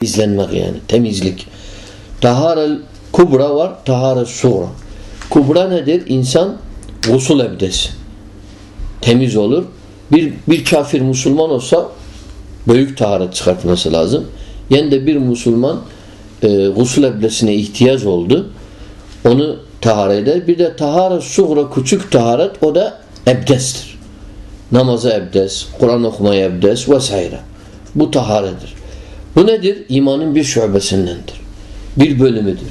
temizlenmek yani temizlik. Taharel kubra var, taharel suğra. Kubra nedir? İnsan gusül ebdesi. Temiz olur. Bir, bir kafir Müslüman olsa büyük taharet çıkartması lazım. Yani de bir Müslüman e, gusül ebdesine ihtiyaç oldu. Onu taharet eder. Bir de taharet suğra küçük taharet o da ebdestir. Namaza ebdes, Kur'an okumaya ebdes vesaire. Bu taharedir. Bu nedir? İmanın bir şubesindendir. Bir bölümüdür.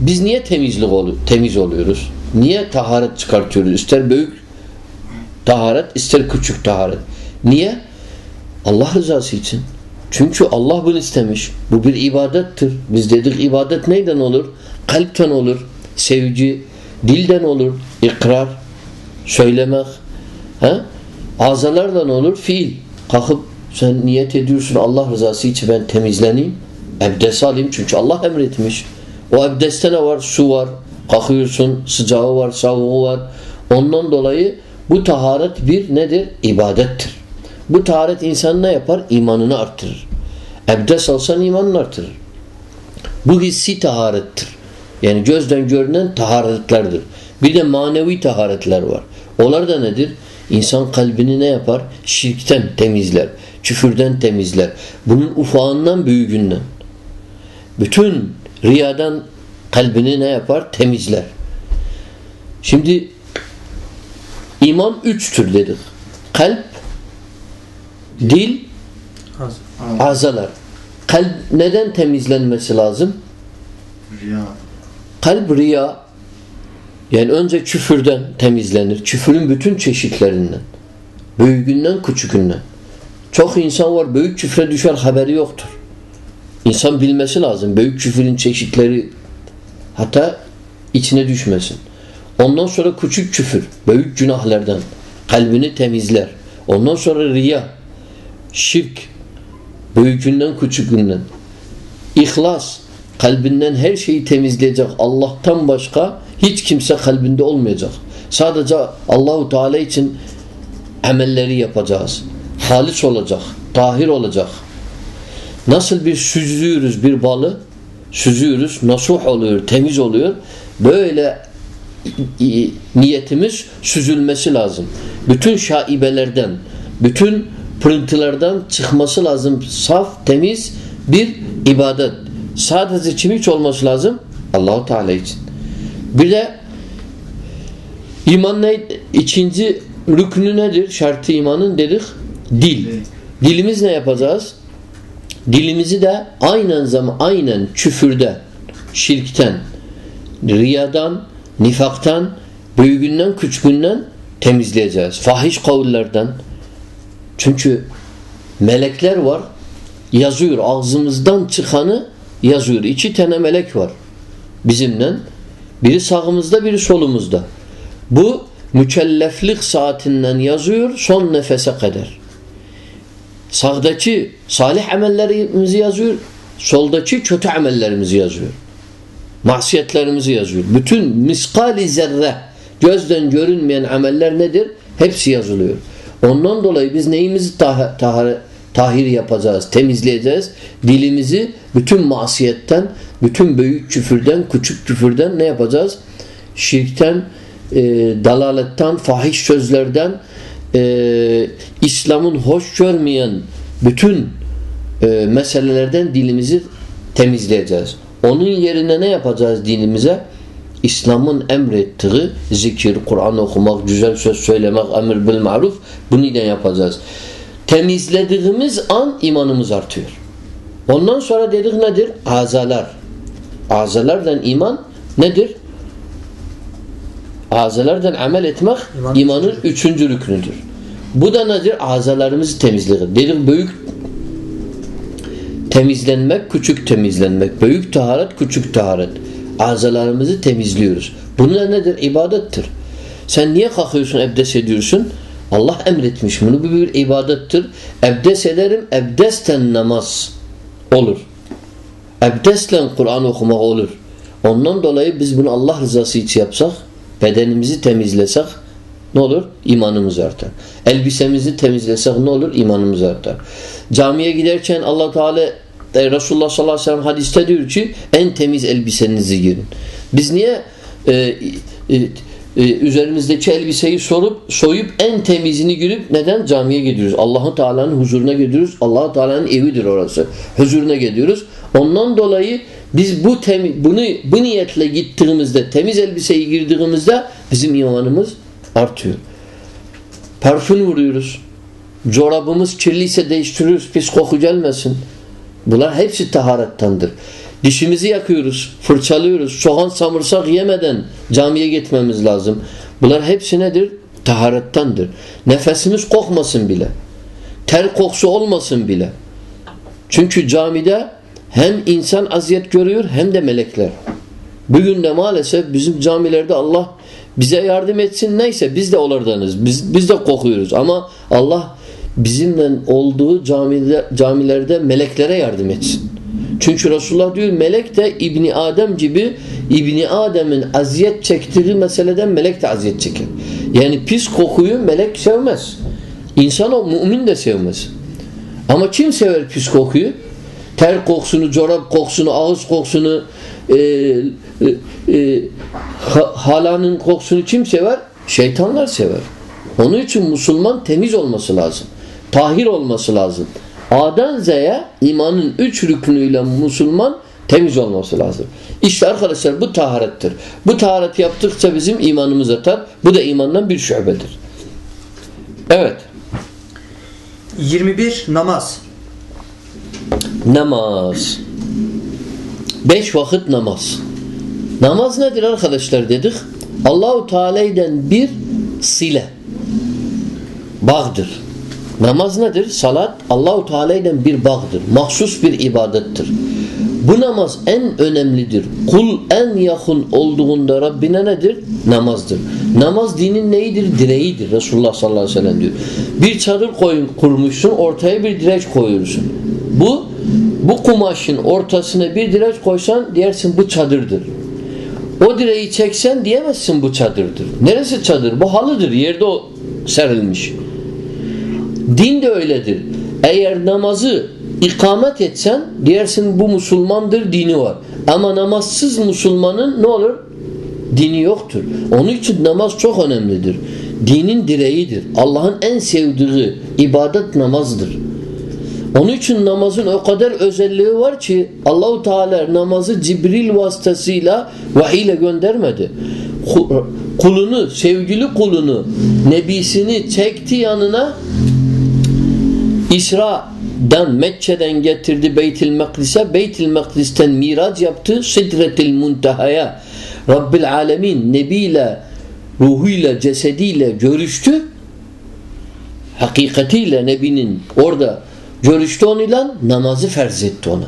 Biz niye temizlik ol temiz oluyoruz? Niye taharet çıkartıyoruz? İster büyük taharet, ister küçük taharet. Niye? Allah rızası için. Çünkü Allah bunu istemiş. Bu bir ibadettir. Biz dedik ibadet neyden olur? Kalpten olur. Sevgi, dilden olur. ikrar, söylemek. He? Azalardan olur. Fiil. Kalkıp sen niyet ediyorsun Allah rızası için ben temizleneyim. Ebdes alayım çünkü Allah emretmiş. O ebdeste ne var? Su var. Kalkıyorsun. Sıcağı var. Soğuğu var. Ondan dolayı bu taharet bir nedir? İbadettir. Bu taharet insan ne yapar? İmanını artırır. Ebdes alsan imanını artırır. Bu hissi taharettir. Yani gözden görünen taharetlerdir. Bir de manevi taharetler var. Onlar da nedir? İnsan kalbini ne yapar? Şirkten temizler. Küfürden temizler. Bunun ufağından büyüğünden. Bütün riyadan kalbini ne yapar? Temizler. Şimdi iman üçtür dedik. Kalp, dil, azalar. Kalp neden temizlenmesi lazım? Riya. Kalp riya yani önce küfürden temizlenir. Küfürün bütün çeşitlerinden. Büyüğünden küçükünden. Çok insan var büyük küfre düşer haberi yoktur. İnsan bilmesi lazım. Büyük küfürün çeşitleri hatta içine düşmesin. Ondan sonra küçük küfür, büyük günahlardan kalbini temizler. Ondan sonra riya, şirk, büyükünden küçükünden. İhlas, kalbinden her şeyi temizleyecek. Allah'tan başka hiç kimse kalbinde olmayacak. Sadece Allahu Teala için amelleri yapacağız. Halis olacak, tahir olacak. Nasıl bir süzüyoruz bir balı, süzüyoruz, nasuh oluyor, temiz oluyor. Böyle niyetimiz süzülmesi lazım. Bütün şaibelerden, bütün pırıntılardan çıkması lazım. Saf, temiz bir ibadet. Sadece için olması lazım? Allahu Teala için. Bir de iman ne? İkinci rüknü nedir? Şartı imanın dedik. Dil. Dilimiz ne yapacağız? Dilimizi de aynen zaman aynen küfürden, şirkten, riyadan, nifaktan, büyüğünden, küçüğünden temizleyeceğiz. Fahiş kavullerden. Çünkü melekler var. Yazıyor. Ağzımızdan çıkanı yazıyor. İki tane melek var. Bizimle. Biri sağımızda, biri solumuzda. Bu mükelleflik saatinden yazıyor son nefese kadar. Sağdaki salih amellerimizi yazıyor. Soldaki kötü amellerimizi yazıyor. Masiyetlerimizi yazıyor. Bütün miskali zerre gözden görünmeyen ameller nedir? Hepsi yazılıyor. Ondan dolayı biz neyimizi tah tah tahir yapacağız, temizleyeceğiz? Dilimizi bütün masiyetten, bütün büyük küfürden, küçük küfürden ne yapacağız? Şirkten, e, dalaletten, fahiş sözlerden, e, İslam'ın hoş görmeyen bütün e, meselelerden dilimizi temizleyeceğiz. Onun yerine ne yapacağız dinimize? İslam'ın emrettiği zikir, Kur'an okumak, güzel söz söylemek, emir bil maruf bunu ile yapacağız. Temizlediğimiz an imanımız artıyor. Ondan sonra dedik nedir? Azalar. Azalardan iman nedir? Azalardan amel etmek İman imanın üçüncü rüknüdür. Bu da nedir? Azalarımızı temizlemek. Dedik büyük temizlenmek, küçük temizlenmek. Büyük taharet, küçük taharet. Azalarımızı temizliyoruz. Bunlar nedir? İbadettir. Sen niye kalkıyorsun, ebdes ediyorsun? Allah emretmiş bunu. Bu bir ibadettir. Ebdes ederim, ebdesten namaz olur. Ebdesle Kur'an okumak olur. Ondan dolayı biz bunu Allah rızası için yapsak, bedenimizi temizlesek ne olur? İmanımız artar. Elbisemizi temizlesek ne olur? İmanımız artar. Camiye giderken Allah Teala e, Resulullah sallallahu aleyhi ve sellem hadiste diyor ki en temiz elbisenizi girin. Biz niye e, e, e, üzerimizdeki elbiseyi sorup soyup en temizini girip neden camiye gidiyoruz? Allahu Teala'nın huzuruna gidiyoruz. Allahu Teala'nın evidir orası. Huzuruna gidiyoruz. Ondan dolayı biz bu temiz, bunu bu niyetle gittiğimizde temiz elbiseyi girdiğimizde bizim imanımız artıyor. Parfüm vuruyoruz. Çorabımız kirliyse değiştiriyoruz. Pis koku gelmesin. Bunlar hepsi taharettandır. Dişimizi yakıyoruz, fırçalıyoruz. Soğan samırsak yemeden camiye gitmemiz lazım. Bunlar hepsi nedir? Taharettandır. Nefesimiz kokmasın bile. Ter kokusu olmasın bile. Çünkü camide hem insan aziyet görüyor hem de melekler. Bugün de maalesef bizim camilerde Allah bize yardım etsin neyse biz de olardanız. Biz, biz de kokuyoruz ama Allah bizimle olduğu camide, camilerde meleklere yardım etsin. Çünkü Resulullah diyor melek de İbni Adem gibi İbni Adem'in aziyet çektiği meseleden melek de aziyet çeker. Yani pis kokuyu melek sevmez. İnsan o mümin de sevmez. Ama kim sever pis kokuyu? Ter kokusunu, çorap kokusunu, ağız kokusunu, e, e, e, halanın kokusunu kim sever? Şeytanlar sever. Onun için Müslüman temiz olması lazım. Tahir olması lazım. A'dan Z'ye imanın üç rüknüyle Müslüman temiz olması lazım. İşte arkadaşlar bu taharettir. Bu taharet yaptıkça bizim imanımız artar. Bu da imandan bir şubedir. Evet. 21 namaz. Namaz. Beş vakit namaz. Namaz nedir arkadaşlar dedik? Allahu Teala'dan bir sile. Bağdır. Namaz nedir? Salat Allahu Teala'dan bir bağdır. Mahsus bir ibadettir. Bu namaz en önemlidir. Kul en yakın olduğunda Rabbine nedir? Namazdır. Namaz dinin neyidir? Direğidir. Resulullah sallallahu aleyhi ve sellem diyor. Bir çadır koyun, kurmuşsun, ortaya bir direç koyuyorsun. Bu bu kumaşın ortasına bir direç koysan diyersin bu çadırdır. O direği çeksen diyemezsin bu çadırdır. Neresi çadır? Bu halıdır. Yerde o serilmiş. Din de öyledir. Eğer namazı ikamet etsen diyersin bu Müslümandır dini var. Ama namazsız Müslümanın ne olur? Dini yoktur. Onun için namaz çok önemlidir. Dinin direğidir. Allah'ın en sevdiği ibadet namazdır. Onun için namazın o kadar özelliği var ki Allahu Teala namazı Cibril vasıtasıyla vahiy ile göndermedi. Kulunu, sevgili kulunu, nebisini çekti yanına İsra'dan Mekke'den getirdi Beytil Mekdis'e. Beytil Mekdis'ten miraç yaptı Sidretil Muntaha'ya Rabbil Alemin nebiyle ruhuyla cesediyle görüştü. Hakikatiyle nebinin orada görüştü onunla namazı ferz etti ona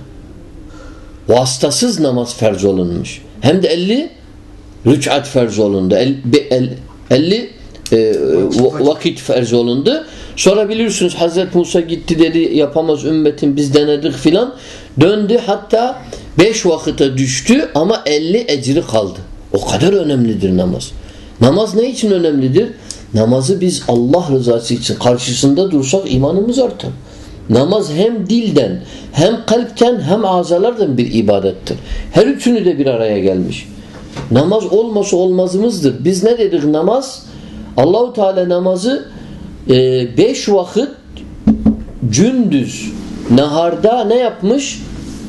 vasıtasız namaz ferz olunmuş hem de 50 rüçat ferz olundu 50 e, vakit ferz olundu Sonra bilirsiniz Hazreti Musa gitti dedi yapamaz ümmetin biz denedik filan. Döndü hatta beş vakite düştü ama elli ecri kaldı. O kadar önemlidir namaz. Namaz ne için önemlidir? Namazı biz Allah rızası için karşısında dursak imanımız artar. Namaz hem dilden hem kalpten hem azalardan bir ibadettir. Her üçünü de bir araya gelmiş. Namaz olması olmazımızdır. Biz ne dedik namaz? Allahu Teala namazı e, beş vakit gündüz naharda ne yapmış?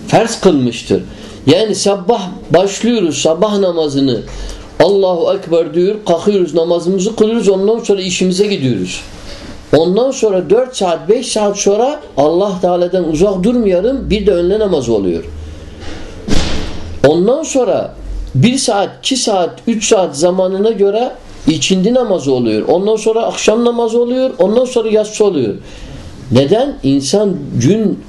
Fers kılmıştır. Yani sabah başlıyoruz sabah namazını Allahu Ekber diyor kalkıyoruz namazımızı kılıyoruz ondan sonra işimize gidiyoruz. Ondan sonra 4 saat 5 saat sonra Allah Teala'dan uzak durmayalım bir de önle namaz oluyor. Ondan sonra 1 saat 2 saat 3 saat zamanına göre İkindi namazı oluyor. Ondan sonra akşam namazı oluyor. Ondan sonra yatsı oluyor. Neden? İnsan gün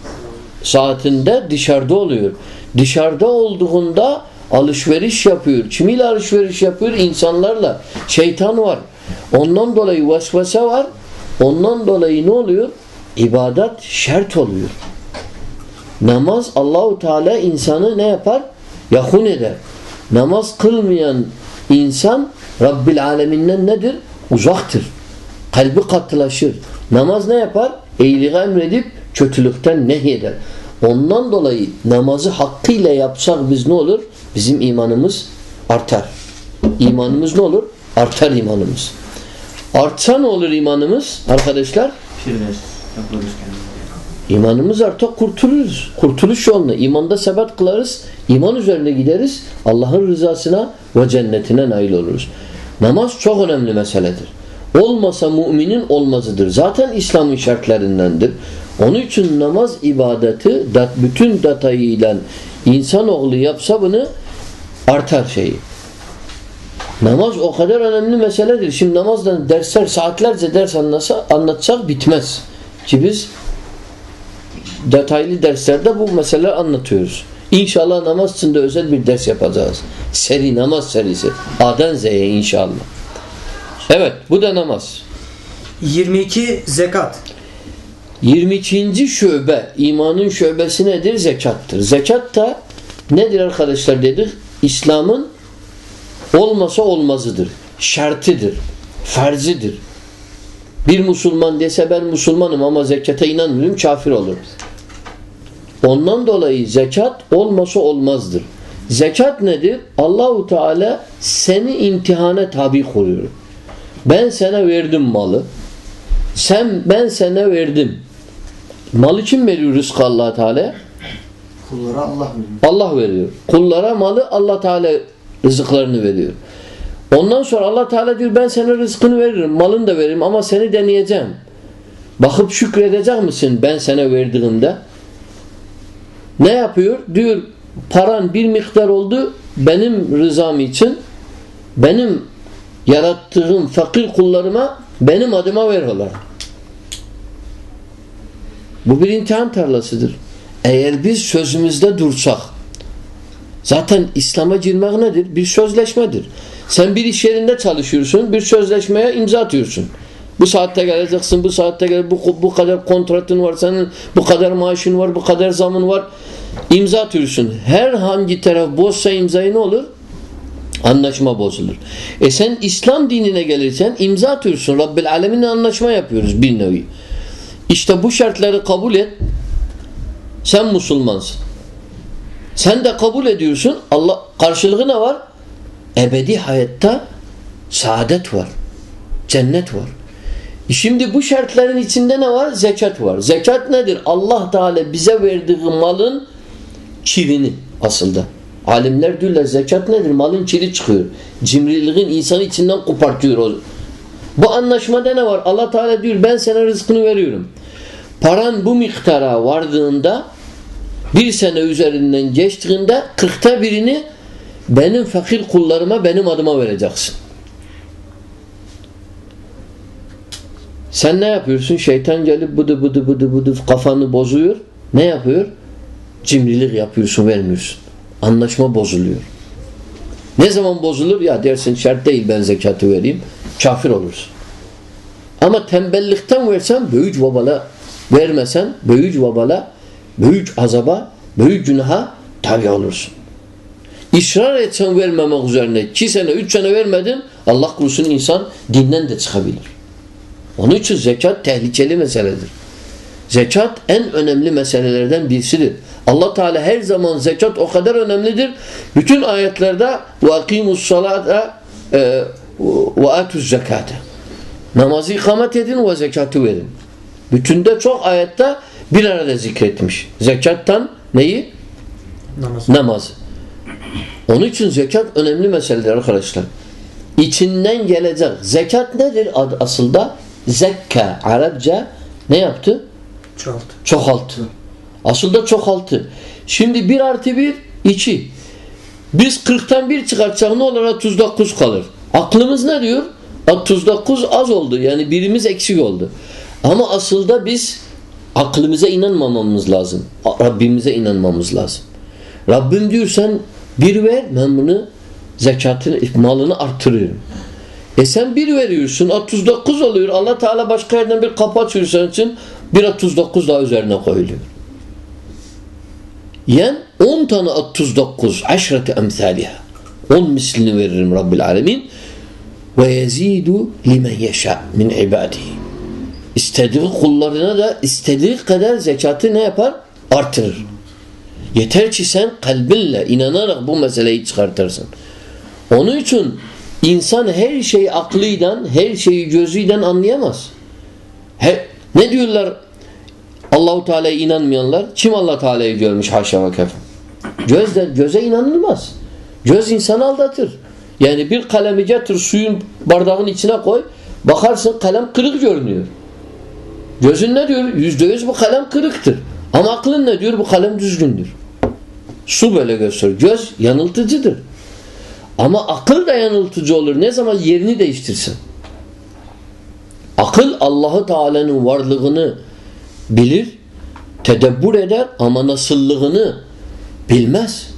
saatinde dışarıda oluyor. Dışarıda olduğunda alışveriş yapıyor. Kimiyle alışveriş yapıyor? İnsanlarla. Şeytan var. Ondan dolayı vesvese var. Ondan dolayı ne oluyor? İbadet şart oluyor. Namaz Allahu Teala insanı ne yapar? Yakun eder. Namaz kılmayan insan Rabbil aleminden nedir? Uzaktır. Kalbi katılaşır. Namaz ne yapar? İyiliği emredip kötülükten nehyeder. Ondan dolayı namazı hakkıyla yapsak biz ne olur? Bizim imanımız artar. İmanımız ne olur? Artar imanımız. Artsa ne olur imanımız arkadaşlar? İmanımız artar kurtuluruz. Kurtuluş yoluna. imanda sebat kılarız. iman üzerine gideriz. Allah'ın rızasına ve cennetine nail oluruz. Namaz çok önemli meseledir. Olmasa müminin olmazıdır. Zaten İslam'ın şartlarındandır. Onun için namaz ibadeti bütün detayıyla insanoğlu yapsa bunu artar şeyi. Namaz o kadar önemli meseledir. Şimdi namazdan dersler saatlerce ders anlasa, anlatsak bitmez. Ki biz detaylı derslerde bu meseleleri anlatıyoruz. İnşallah namaz için de özel bir ders yapacağız. Seri namaz serisi. A'dan Z'ye inşallah. Evet bu da namaz. 22 zekat. 22. şöbe imanın şöbesi nedir? Zekattır. Zekat da nedir arkadaşlar dedik? İslam'ın olmasa olmazıdır. Şartıdır. Ferzidir. Bir Müslüman dese ben Müslümanım ama zekata inanmıyorum kafir olur. Ondan dolayı zekat olmasa olmazdır. Zekat nedir? Allahu Teala seni imtihana tabi koyuyor. Ben sana verdim malı. Sen ben sana verdim. Malı kim veriyor rızkı allah Teala? Kullara Allah veriyor. Allah veriyor. Kullara malı allah Teala rızıklarını veriyor. Ondan sonra allah Teala diyor ben sana rızkını veririm. Malını da veririm ama seni deneyeceğim. Bakıp şükredecek misin ben sana verdiğimde? Ne yapıyor? Diyor paran bir miktar oldu benim rızam için benim yarattığım fakir kullarıma benim adıma ver olar. Bu bir imtihan tarlasıdır. Eğer biz sözümüzde dursak zaten İslam'a girmek nedir? Bir sözleşmedir. Sen bir iş yerinde çalışıyorsun, bir sözleşmeye imza atıyorsun. Bu saatte geleceksin, bu saatte gel, bu, bu kadar kontratın var senin, bu kadar maaşın var, bu kadar zamın var. İmza atıyorsun. Her hangi taraf bozsa imzayı ne olur? Anlaşma bozulur. E sen İslam dinine gelirsen imza atıyorsun. Rabbil Alemin'le anlaşma yapıyoruz bir nevi. İşte bu şartları kabul et. Sen Müslümansın. Sen de kabul ediyorsun. Allah karşılığı ne var? Ebedi hayatta saadet var. Cennet var. E şimdi bu şartların içinde ne var? Zekat var. Zekat nedir? Allah Teala bize verdiği malın kirini aslında. Alimler diyorlar zekat nedir? Malın kiri çıkıyor. Cimriliğin insanı içinden kopartıyor o. Bu anlaşmada ne var? Allah Teala diyor ben sana rızkını veriyorum. Paran bu miktara vardığında bir sene üzerinden geçtiğinde kırkta birini benim fakir kullarıma benim adıma vereceksin. Sen ne yapıyorsun? Şeytan gelip bıdı bıdı bıdı bıdı kafanı bozuyor. Ne yapıyor? Cimrilik yapıyorsun vermiyorsun. Anlaşma bozuluyor. Ne zaman bozulur? Ya dersin şart değil ben zekatı vereyim. Kafir olursun. Ama tembellikten versen büyük babala vermesen büyük babala büyük azaba büyük günaha tabi olursun. İsrar etsen vermemek üzerine iki sene üç sene vermedin Allah korusun insan dinden de çıkabilir. Onun için zekat tehlikeli meseledir. Zekat en önemli meselelerden birisidir. Allah Teala her zaman zekat o kadar önemlidir. Bütün ayetlerde e, ve atuz zekate. Namazı ikamet edin ve zekatı verin. Bütünde çok ayette bir arada zikretmiş. Zekattan neyi? Namaz. Namazı. Onun için zekat önemli meseledir arkadaşlar. İçinden gelecek. Zekat nedir aslında? Zekka. Arapça ne yaptı? Çoğaltı. Çoğaltı. Aslında çoğaltı. Şimdi bir artı bir iki. Biz 40'tan bir çıkartsak ne olur? 39 kalır. Aklımız ne diyor? 39 az oldu. Yani birimiz eksik oldu. Ama aslında biz aklımıza inanmamamız lazım. Rabbimize inanmamız lazım. Rabbim diyor sen bir ver ben bunu zekatını, malını arttırıyorum. E sen bir veriyorsun 39 oluyor. Allah Teala başka yerden bir kapı açıyor senin için bir 39 daha üzerine koyuluyor. Yen 10 tane 39 aşreti emsaliha 10 mislini veririm Rabbil Alemin ve yezidu limen yeşâ min ibadihi istediği kullarına da istediği kadar zekatı ne yapar? Artırır. Yeter ki sen kalbinle inanarak bu meseleyi çıkartırsın. Onun için insan her şeyi aklıyla, her şeyi gözüyle anlayamaz. He, ne diyorlar Allahu Teala'ya inanmayanlar? Kim Allah Teala'yı görmüş haşa ve kefe? Gözle, göze inanılmaz. Göz insanı aldatır. Yani bir kalemi getir suyun bardağın içine koy. Bakarsın kalem kırık görünüyor. Gözün ne diyor? Yüzde yüz bu kalem kırıktır. Ama aklın ne diyor? Bu kalem düzgündür. Su böyle gösteriyor. Göz yanıltıcıdır. Ama akıl da yanıltıcı olur. Ne zaman yerini değiştirsin. Akıl Allahu Teala'nın varlığını bilir, tedebbür eder ama nasıllığını bilmez.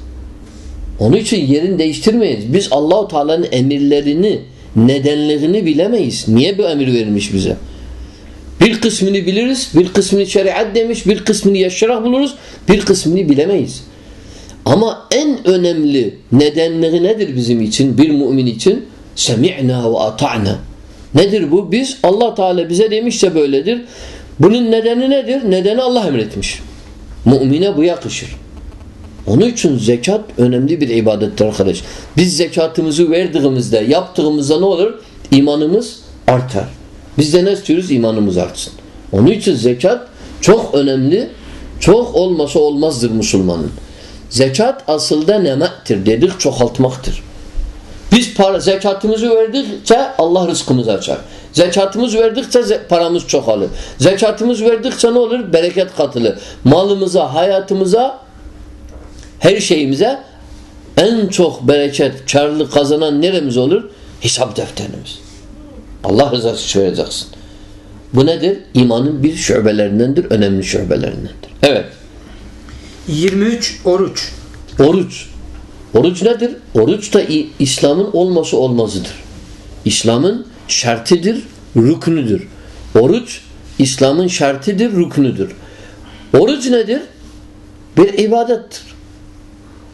Onun için yerini değiştirmeyiz. Biz Allahu Teala'nın emirlerini, nedenlerini bilemeyiz. Niye bu emir verilmiş bize? Bir kısmını biliriz, bir kısmını şeriat demiş, bir kısmını yaşarak buluruz, bir kısmını bilemeyiz. Ama en önemli nedenleri nedir bizim için, bir mümin için? Semi'na ve ata'na. Nedir bu? Biz Allah Teala bize demişse böyledir. Bunun nedeni nedir? Nedeni Allah emretmiş. Mümine bu yakışır. Onun için zekat önemli bir ibadettir arkadaş. Biz zekatımızı verdiğimizde, yaptığımızda ne olur? İmanımız artar. Biz de ne istiyoruz? İmanımız artsın. Onun için zekat çok önemli. Çok olmasa olmazdır Müslümanın. Zekat aslında nemettir dedik çoğaltmaktır. Biz para, zekatımızı verdikçe Allah rızkımızı açar. Zekatımız verdikçe paramız çoğalır. Zekatımız verdikçe ne olur? Bereket katılır. Malımıza, hayatımıza, her şeyimize en çok bereket, karlı kazanan neremiz olur? Hesap defterimiz. Allah rızası için vereceksin. Bu nedir? İmanın bir şubelerindendir, önemli şubelerindendir. Evet. 23 oruç. Oruç. Oruç nedir? Oruç da İslam'ın olması olmazıdır. İslam'ın şartıdır, rüknüdür. Oruç İslam'ın şartıdır, rüknüdür. Oruç nedir? Bir ibadettir.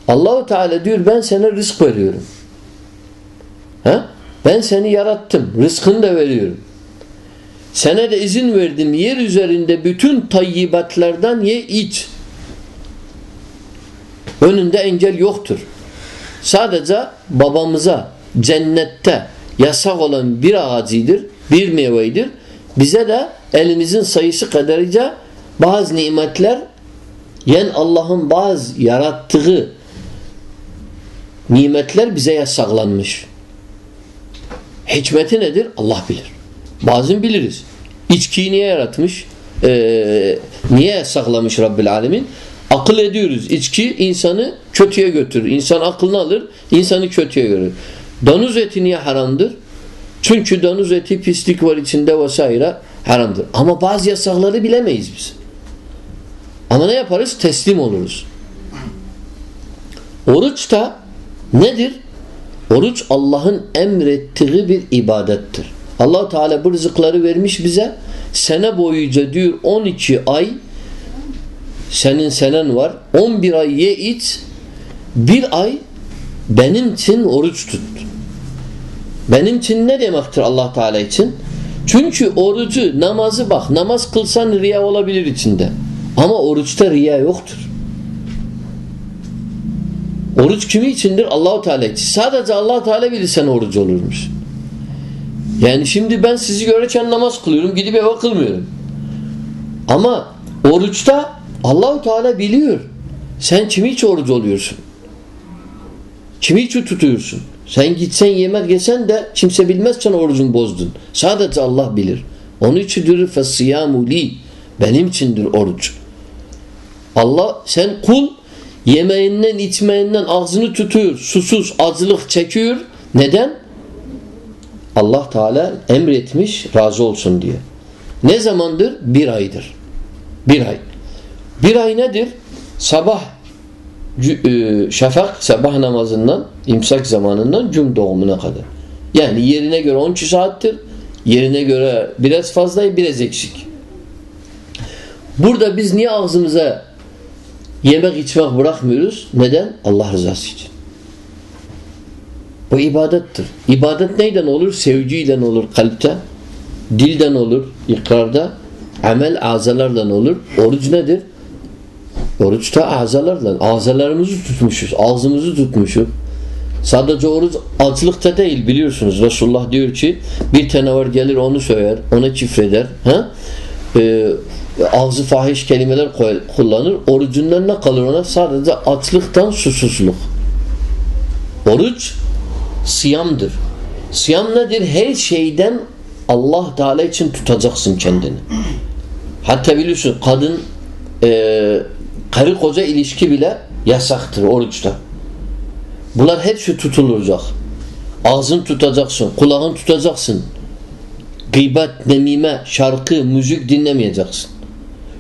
Allahu Teala diyor ben sana rızk veriyorum. Ha? Ben seni yarattım. Rızkını da veriyorum. Sana da izin verdim. Yer üzerinde bütün tayyibatlardan ye iç. Önünde engel yoktur. Sadece babamıza cennette yasak olan bir ağacıdır, bir meyvedir. Bize de elimizin sayısı kadarıca bazı nimetler yen Allah'ın bazı yarattığı nimetler bize yasaklanmış. Hikmeti nedir? Allah bilir. Bazen biliriz. İçkiyi niye yaratmış? Ee, niye yasaklamış Rabbil Alemin? Akıl ediyoruz. İçki insanı kötüye götürür. İnsan aklını alır, insanı kötüye görür. Danuz eti niye haramdır? Çünkü danuz eti pislik var içinde vesaire haramdır. Ama bazı yasakları bilemeyiz biz. Ama ne yaparız? Teslim oluruz. Oruç da nedir? Oruç Allah'ın emrettiği bir ibadettir. allah Teala bu rızıkları vermiş bize. Sene boyunca diyor 12 ay senin senen var. 11 ay ye iç. Bir ay benim için oruç tut. Benim için ne demektir Allah Teala için? Çünkü orucu, namazı bak. Namaz kılsan riya olabilir içinde. Ama oruçta riya yoktur. Oruç kimi içindir? Allahu Teala için. Sadece Allah Teala bilir sen oruç olurmuş. Yani şimdi ben sizi görürken namaz kılıyorum, gidip eve kılmıyorum. Ama oruçta Allahu Teala biliyor. Sen kimi iç oruç oluyorsun? Kimi içi tutuyorsun? Sen gitsen yemek yesen de kimse bilmez sen orucun bozdun. Sadece Allah bilir. Onun içindir fesiyamu li. Benim içindir oruç. Allah sen kul yemeğinden içmeyinden ağzını tutuyor. Susuz acılık çekiyor. Neden? Allah Teala emretmiş razı olsun diye. Ne zamandır? Bir aydır. Bir ay. Bir ay nedir? Sabah e, şafak sabah namazından imsak zamanından cum doğumuna kadar. Yani yerine göre 12 saattir. Yerine göre biraz fazla biraz eksik. Burada biz niye ağzımıza yemek içmek bırakmıyoruz? Neden? Allah rızası için. Bu ibadettir. İbadet neyden olur? Sevgiyle olur kalpte. Dilden olur. ikrarda. Amel azalardan olur. Oruç nedir? Oruç da azalarla. Azalarımızı tutmuşuz. Ağzımızı tutmuşuz. Sadece oruç açlıkta değil biliyorsunuz. Resulullah diyor ki bir tane var gelir onu söyler. Ona çifreder. Ha? Ee, ağzı fahiş kelimeler kullanır. Orucundan ne kalır ona? Sadece açlıktan susuzluk. Oruç siyamdır. Siyam nedir? Her şeyden Allah Teala için tutacaksın kendini. Hatta biliyorsun kadın e, karı koca ilişki bile yasaktır oruçta. Bunlar hepsi tutulacak. Ağzın tutacaksın, kulağın tutacaksın. Gıybet, nemime, şarkı, müzik dinlemeyeceksin.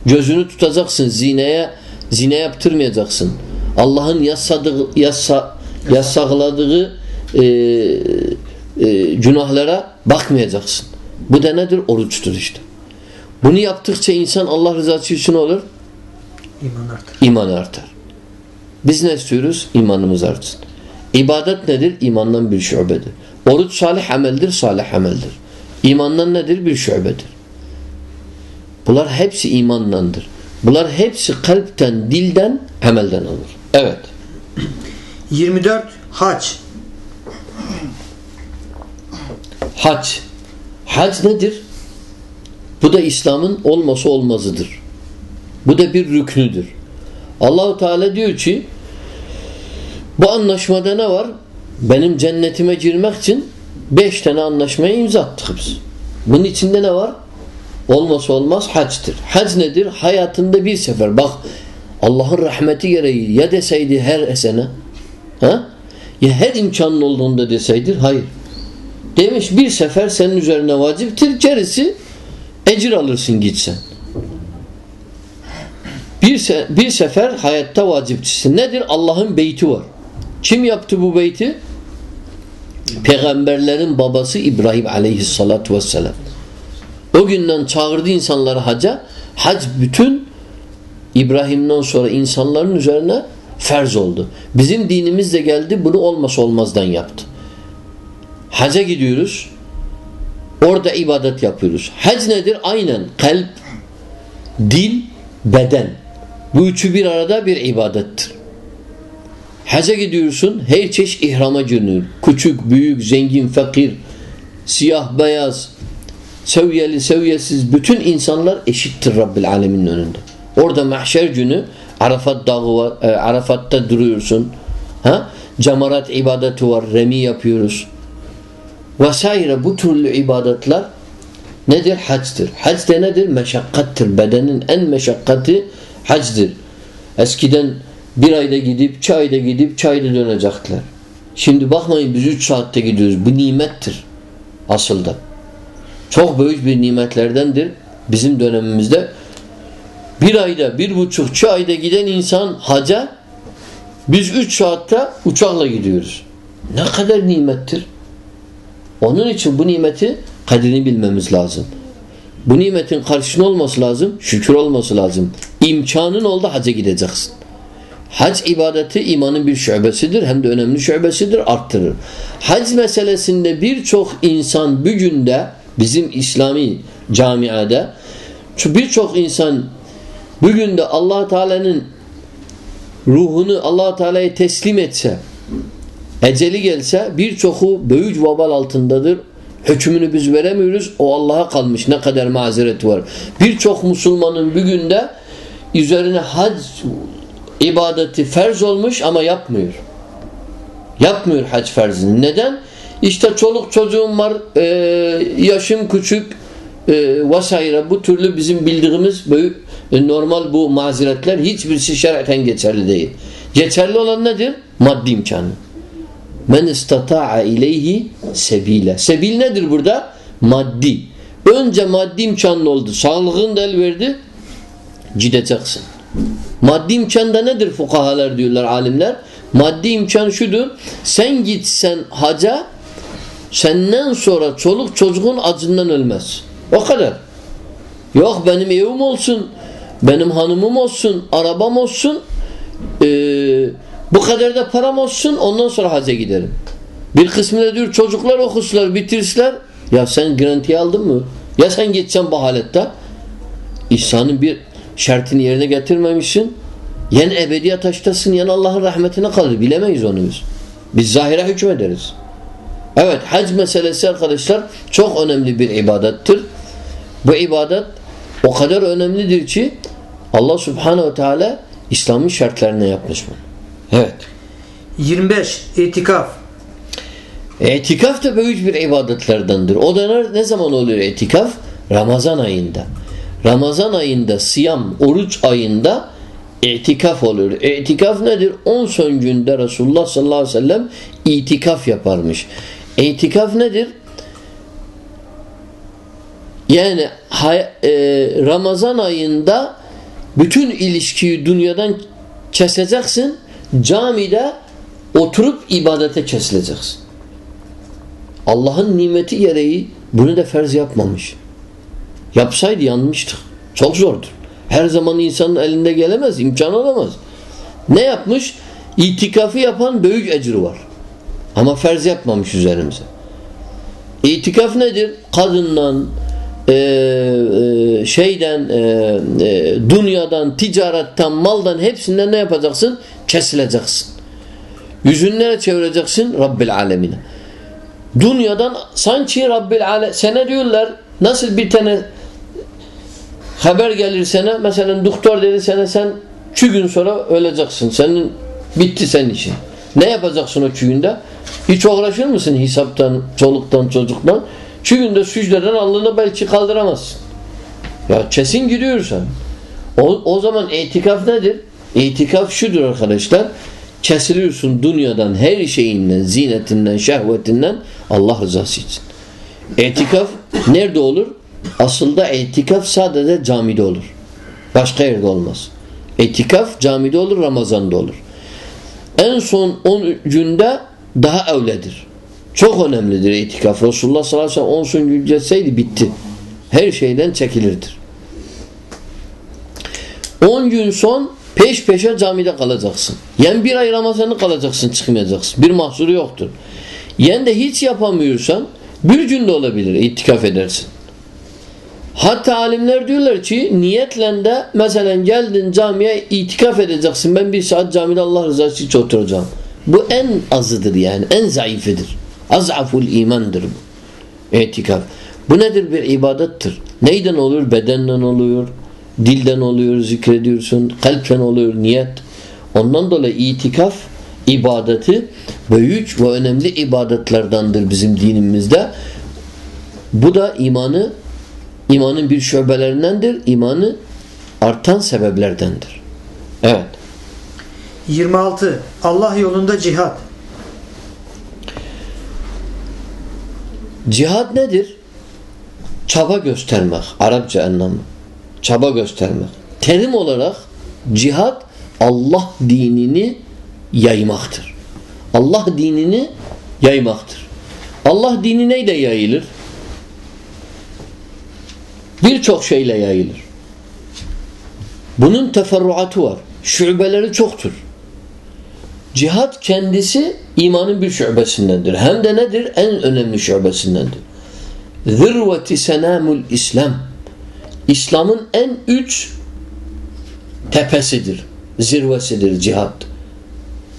Gözünü tutacaksın, zineye zine yaptırmayacaksın. Allah'ın yasadığı, yasa, yasakladığı e, e, günahlara bakmayacaksın. Bu da nedir? Oruçtur işte. Bunu yaptıkça insan Allah rızası için olur? İman artar. İman artar. Biz ne istiyoruz? İmanımız artsın. İbadet nedir? İmandan bir şubedir. Oruç salih ameldir, salih ameldir. İmandan nedir? Bir şubedir. Bunlar hepsi imandandır. Bunlar hepsi kalpten, dilden, amelden olur. Evet. 24. Hac. Hac. Hac nedir? Bu da İslam'ın olması olmazıdır. Bu da bir rüknüdür. Allahu Teala diyor ki bu anlaşmada ne var? Benim cennetime girmek için beş tane anlaşmaya imza attık biz. Bunun içinde ne var? Olması olmaz hacdır. Hac nedir? Hayatında bir sefer. Bak Allah'ın rahmeti gereği ya deseydi her sene ha? ya her imkanın olduğunda deseydir hayır. Demiş bir sefer senin üzerine vaciptir. Gerisi ecir alırsın gitsen. Bir, se bir sefer hayatta vacipçisin. Nedir? Allah'ın beyti var. Kim yaptı bu beyti? Peygamberlerin babası İbrahim aleyhissalatu vesselam. O günden çağırdı insanları haca. Hac bütün İbrahim'den sonra insanların üzerine ferz oldu. Bizim dinimiz de geldi bunu olmasa olmazdan yaptı. Haca gidiyoruz. Orada ibadet yapıyoruz. Hac nedir? Aynen kalp, dil, beden. Bu üçü bir arada bir ibadettir. Haca gidiyorsun, her çeşit ihrama giriyor. Küçük, büyük, zengin, fakir, siyah, beyaz, seviyeli, seviyesiz bütün insanlar eşittir Rabbil Alemin'in önünde. Orada mahşer günü Arafat dağı var, e, Arafat'ta duruyorsun. Ha? Cemarat ibadeti var, remi yapıyoruz. Vesaire bu türlü ibadetler nedir? Hacdır. Hac de nedir? Meşakkattır. Bedenin en meşakkati hacdır. Eskiden bir ayda gidip, çayda gidip, çayda dönecekler. Şimdi bakmayın biz üç saatte gidiyoruz. Bu nimettir. Aslında. Çok büyük bir nimetlerdendir. Bizim dönemimizde bir ayda, bir buçuk, iki ayda giden insan haca biz üç saatte uçakla gidiyoruz. Ne kadar nimettir. Onun için bu nimeti kadrini bilmemiz lazım. Bu nimetin karşısında olması lazım, şükür olması lazım. İmkanın oldu haca gideceksin. Hac ibadeti imanın bir şubesidir hem de önemli şubesidir arttırır. Hac meselesinde birçok insan bugün de bizim İslami camiada birçok insan bugün de allah Teala'nın ruhunu allah Teala'ya teslim etse eceli gelse birçoku büyük vabal altındadır. Hükmünü biz veremiyoruz. O Allah'a kalmış. Ne kadar mazeret var. Birçok Müslümanın bugün de üzerine hac ibadeti ferz olmuş ama yapmıyor. Yapmıyor hac ferzini. Neden? İşte çoluk çocuğum var, e, yaşım küçük e, vesaire bu türlü bizim bildiğimiz böyle, e, normal bu mazeretler hiçbirisi şer'ten geçerli değil. Geçerli olan nedir? Maddi imkanı. Men istata'a ileyhi sebile. Sebil nedir burada? Maddi. Önce maddi imkanlı oldu. Sağlığın da el verdi. Gideceksin. Maddi imkan da nedir fukahalar diyorlar alimler. Maddi imkan şudur. Sen gitsen haca senden sonra çoluk çocuğun acından ölmez. O kadar. Yok benim evim olsun, benim hanımım olsun, arabam olsun, eee bu kadar da param olsun ondan sonra haca giderim. Bir kısmı da diyor çocuklar okuslar bitirsinler. Ya sen garantiye aldın mı? Ya sen gitsen bu halette İhsanın bir şartını yerine getirmemişsin. Yen ebediyet taştasın yen Allah'ın rahmetine kalır. Bilemeyiz onu biz. Biz zahire hükmederiz. Evet hac meselesi arkadaşlar çok önemli bir ibadettir. Bu ibadet o kadar önemlidir ki Allah subhanehu ve teala İslam'ın şartlarına yapmış bunu. Evet. 25. İtikaf. İtikaf da büyük bir ibadetlerdendir. O da ne zaman oluyor itikaf? Ramazan ayında. Ramazan ayında siyam, oruç ayında itikaf olur. İtikaf nedir? 10 son günde Resulullah sallallahu aleyhi ve sellem itikaf yaparmış. İtikaf nedir? Yani e, Ramazan ayında bütün ilişkiyi dünyadan keseceksin. Camide oturup ibadete kesileceksin. Allah'ın nimeti gereği bunu da ferz yapmamış. Yapsaydı yanmıştık. Çok zordur. Her zaman insanın elinde gelemez, imkan olamaz. Ne yapmış? İtikafı yapan büyük ecri var. Ama ferz yapmamış üzerimize. İtikaf nedir? Kadından, e, e, şeyden, e, e, dünyadan, ticaretten, maldan hepsinden ne yapacaksın? Kesileceksin. Yüzünü çevireceksin? Rabbil alemine. Dünyadan sanki Rabbil alem sana diyorlar nasıl bir tane haber gelir sana mesela doktor dedi sana sen 2 gün sonra öleceksin. Senin bitti senin için. Ne yapacaksın o 2 günde? Hiç uğraşır mısın hesaptan, çoluktan, çocuktan? 2 günde sücdeden Allah'ını belki kaldıramazsın. Ya kesin gidiyorsan. O, o zaman itikaf nedir? İtikaf şudur arkadaşlar. Kesiliyorsun dünyadan her şeyinden, zinetinden, şehvetinden Allah rızası için. İtikaf nerede olur? Aslında itikaf sadece camide olur. Başka yerde olmaz. İtikaf camide olur, Ramazan'da olur. En son 10 günde daha evledir. Çok önemlidir itikaf. Resulullah sallallahu aleyhi ve sellem 10 son gün geçseydi bitti. Her şeyden çekilirdir. 10 gün son peş peşe camide kalacaksın. Yani bir ay Ramazan'ı kalacaksın çıkmayacaksın. Bir mahsuru yoktur. Yani de hiç yapamıyorsan bir günde olabilir itikaf edersin. Hatta alimler diyorlar ki niyetle de mesela geldin camiye itikaf edeceksin. Ben bir saat camide Allah rızası için oturacağım. Bu en azıdır yani. En zayıfıdır. Azaful imandır bu. İtikaf. Bu nedir? Bir ibadettir. Neyden olur? Bedenden oluyor. Dilden oluyor. Zikrediyorsun. Kalpten oluyor. Niyet. Ondan dolayı itikaf ibadeti büyük ve önemli ibadetlerdendir bizim dinimizde. Bu da imanı imanın bir şöbelerindendir. İmanı artan sebeplerdendir. Evet. 26. Allah yolunda cihat. Cihad nedir? Çaba göstermek. Arapça anlamı. Çaba göstermek. Terim olarak cihad Allah dinini yaymaktır. Allah dinini yaymaktır. Allah dini neyle yayılır? Birçok şeyle yayılır. Bunun teferruatı var. Şubeleri çoktur. Cihad kendisi imanın bir şubesindendir. Hem de nedir? En önemli şubesindendir. Zirveti senamul İslam. İslam'ın en üç tepesidir. Zirvesidir cihad.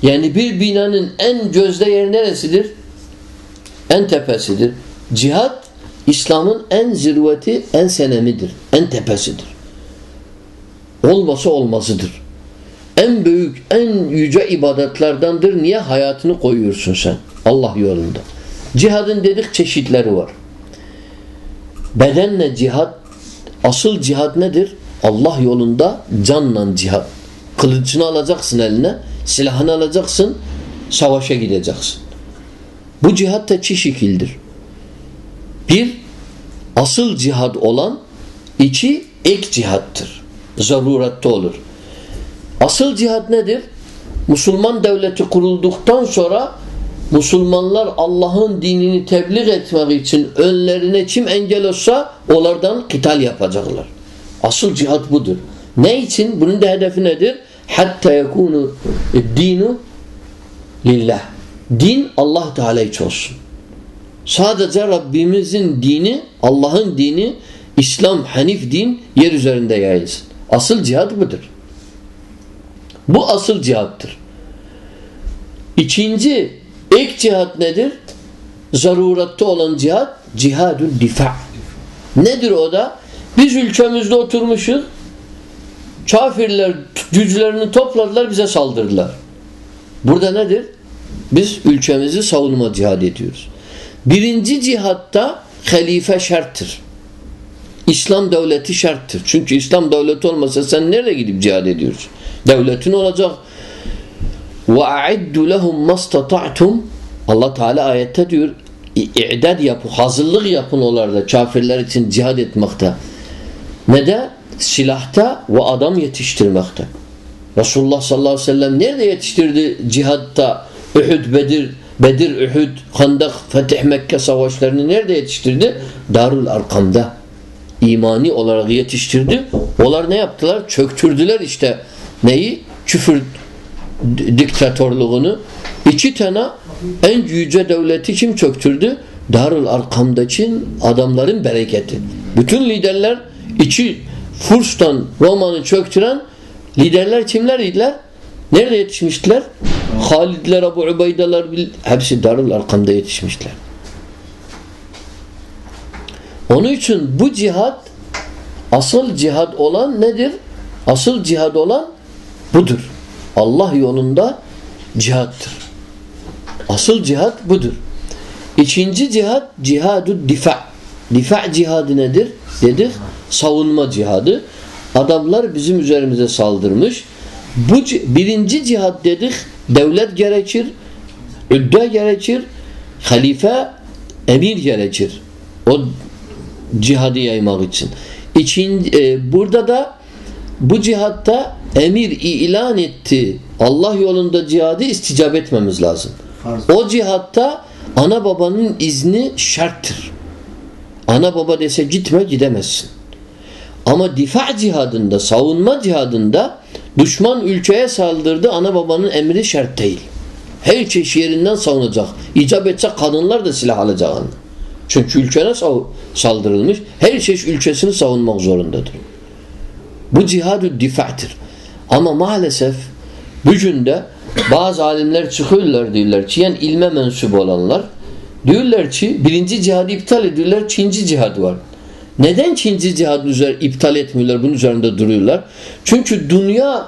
Yani bir binanın en gözde yeri neresidir? En tepesidir. Cihad İslam'ın en zirveti, en senemidir. En tepesidir. Olması olmazıdır. En büyük, en yüce ibadetlerdendir. Niye? Hayatını koyuyorsun sen Allah yolunda. Cihadın dedik çeşitleri var. Bedenle cihad, asıl cihad nedir? Allah yolunda canla cihad. Kılıcını alacaksın eline, silahını alacaksın, savaşa gideceksin. Bu cihad da iki şekildir. Bir, asıl cihad olan, iki, ek cihattır. Zarurette olur. Asıl cihad nedir? Müslüman devleti kurulduktan sonra Müslümanlar Allah'ın dinini tebliğ etmek için önlerine kim engel olsa onlardan kital yapacaklar. Asıl cihad budur. Ne için? Bunun da hedefi nedir? Hatta yekunu dinu lillah. Din Allah Teala için olsun. Sadece Rabbimizin dini, Allah'ın dini, İslam, Hanif din yer üzerinde yayılsın. Asıl cihad budur. Bu asıl cihattır. İkinci ek cihat nedir? Zaruratta olan cihat cihadül difa. Nedir o da? Biz ülkemizde oturmuşuz. Kafirler güçlerini topladılar bize saldırdılar. Burada nedir? Biz ülkemizi savunma cihad ediyoruz. Birinci cihatta halife şarttır. İslam devleti şarttır. Çünkü İslam devleti olmasa sen nereye gidip cihad ediyorsun? Devletin olacak. وَاَعِدُّ لَهُمْ مَسْتَطَعْتُمْ Allah Teala ayette diyor i'dad yapın, hazırlık yapın onlarda kafirler için cihad etmekte. Ne de? Silahta ve adam yetiştirmekte. Resulullah sallallahu aleyhi ve sellem nerede yetiştirdi cihatta? Uhud, Bedir, Bedir, Uhud, Handak, Fetih Mekke savaşlarını nerede yetiştirdi? Darul Arkam'da. imani olarak yetiştirdi. Onlar ne yaptılar? Çöktürdüler işte neyi? Küfür diktatörlüğünü. İki tane en yüce devleti kim çöktürdü? Darul Arkam'daki adamların bereketi. Bütün liderler içi Furs'tan Roma'nı çöktüren liderler kimleriydiler? Nerede yetişmişler? Halidler, Abu Ubeydeler hepsi Darul Arkam'da yetişmişler. Onun için bu cihat asıl cihad olan nedir? Asıl cihad olan budur. Allah yolunda cihattır. Asıl cihat budur. İkinci cihat cihadu difa. Difa cihadı nedir? Dedik savunma cihadı. Adamlar bizim üzerimize saldırmış. Bu birinci cihat dedik devlet gerekir, üdde gerekir, halife, emir gerekir. O cihadı yaymak için. İçin, e, burada da bu cihatta emir ilan etti. Allah yolunda cihadı isticap etmemiz lazım. Farz. O cihatta ana babanın izni şarttır. Ana baba dese gitme gidemezsin. Ama difa cihadında, savunma cihadında düşman ülkeye saldırdı ana babanın emri şart değil. Her çeşit yerinden savunacak. İcap etse kadınlar da silah alacak. Çünkü ülkene saldırılmış. Her çeşit ülkesini savunmak zorundadır. Bu cihad difahtır. Ama maalesef bugün de bazı alimler çıkıyorlar diyorlar ki yani ilme mensup olanlar diyorlar ki birinci cihadı iptal ediyorlar ikinci cihad var. Neden ikinci cihad üzeri iptal etmiyorlar bunun üzerinde duruyorlar? Çünkü dünya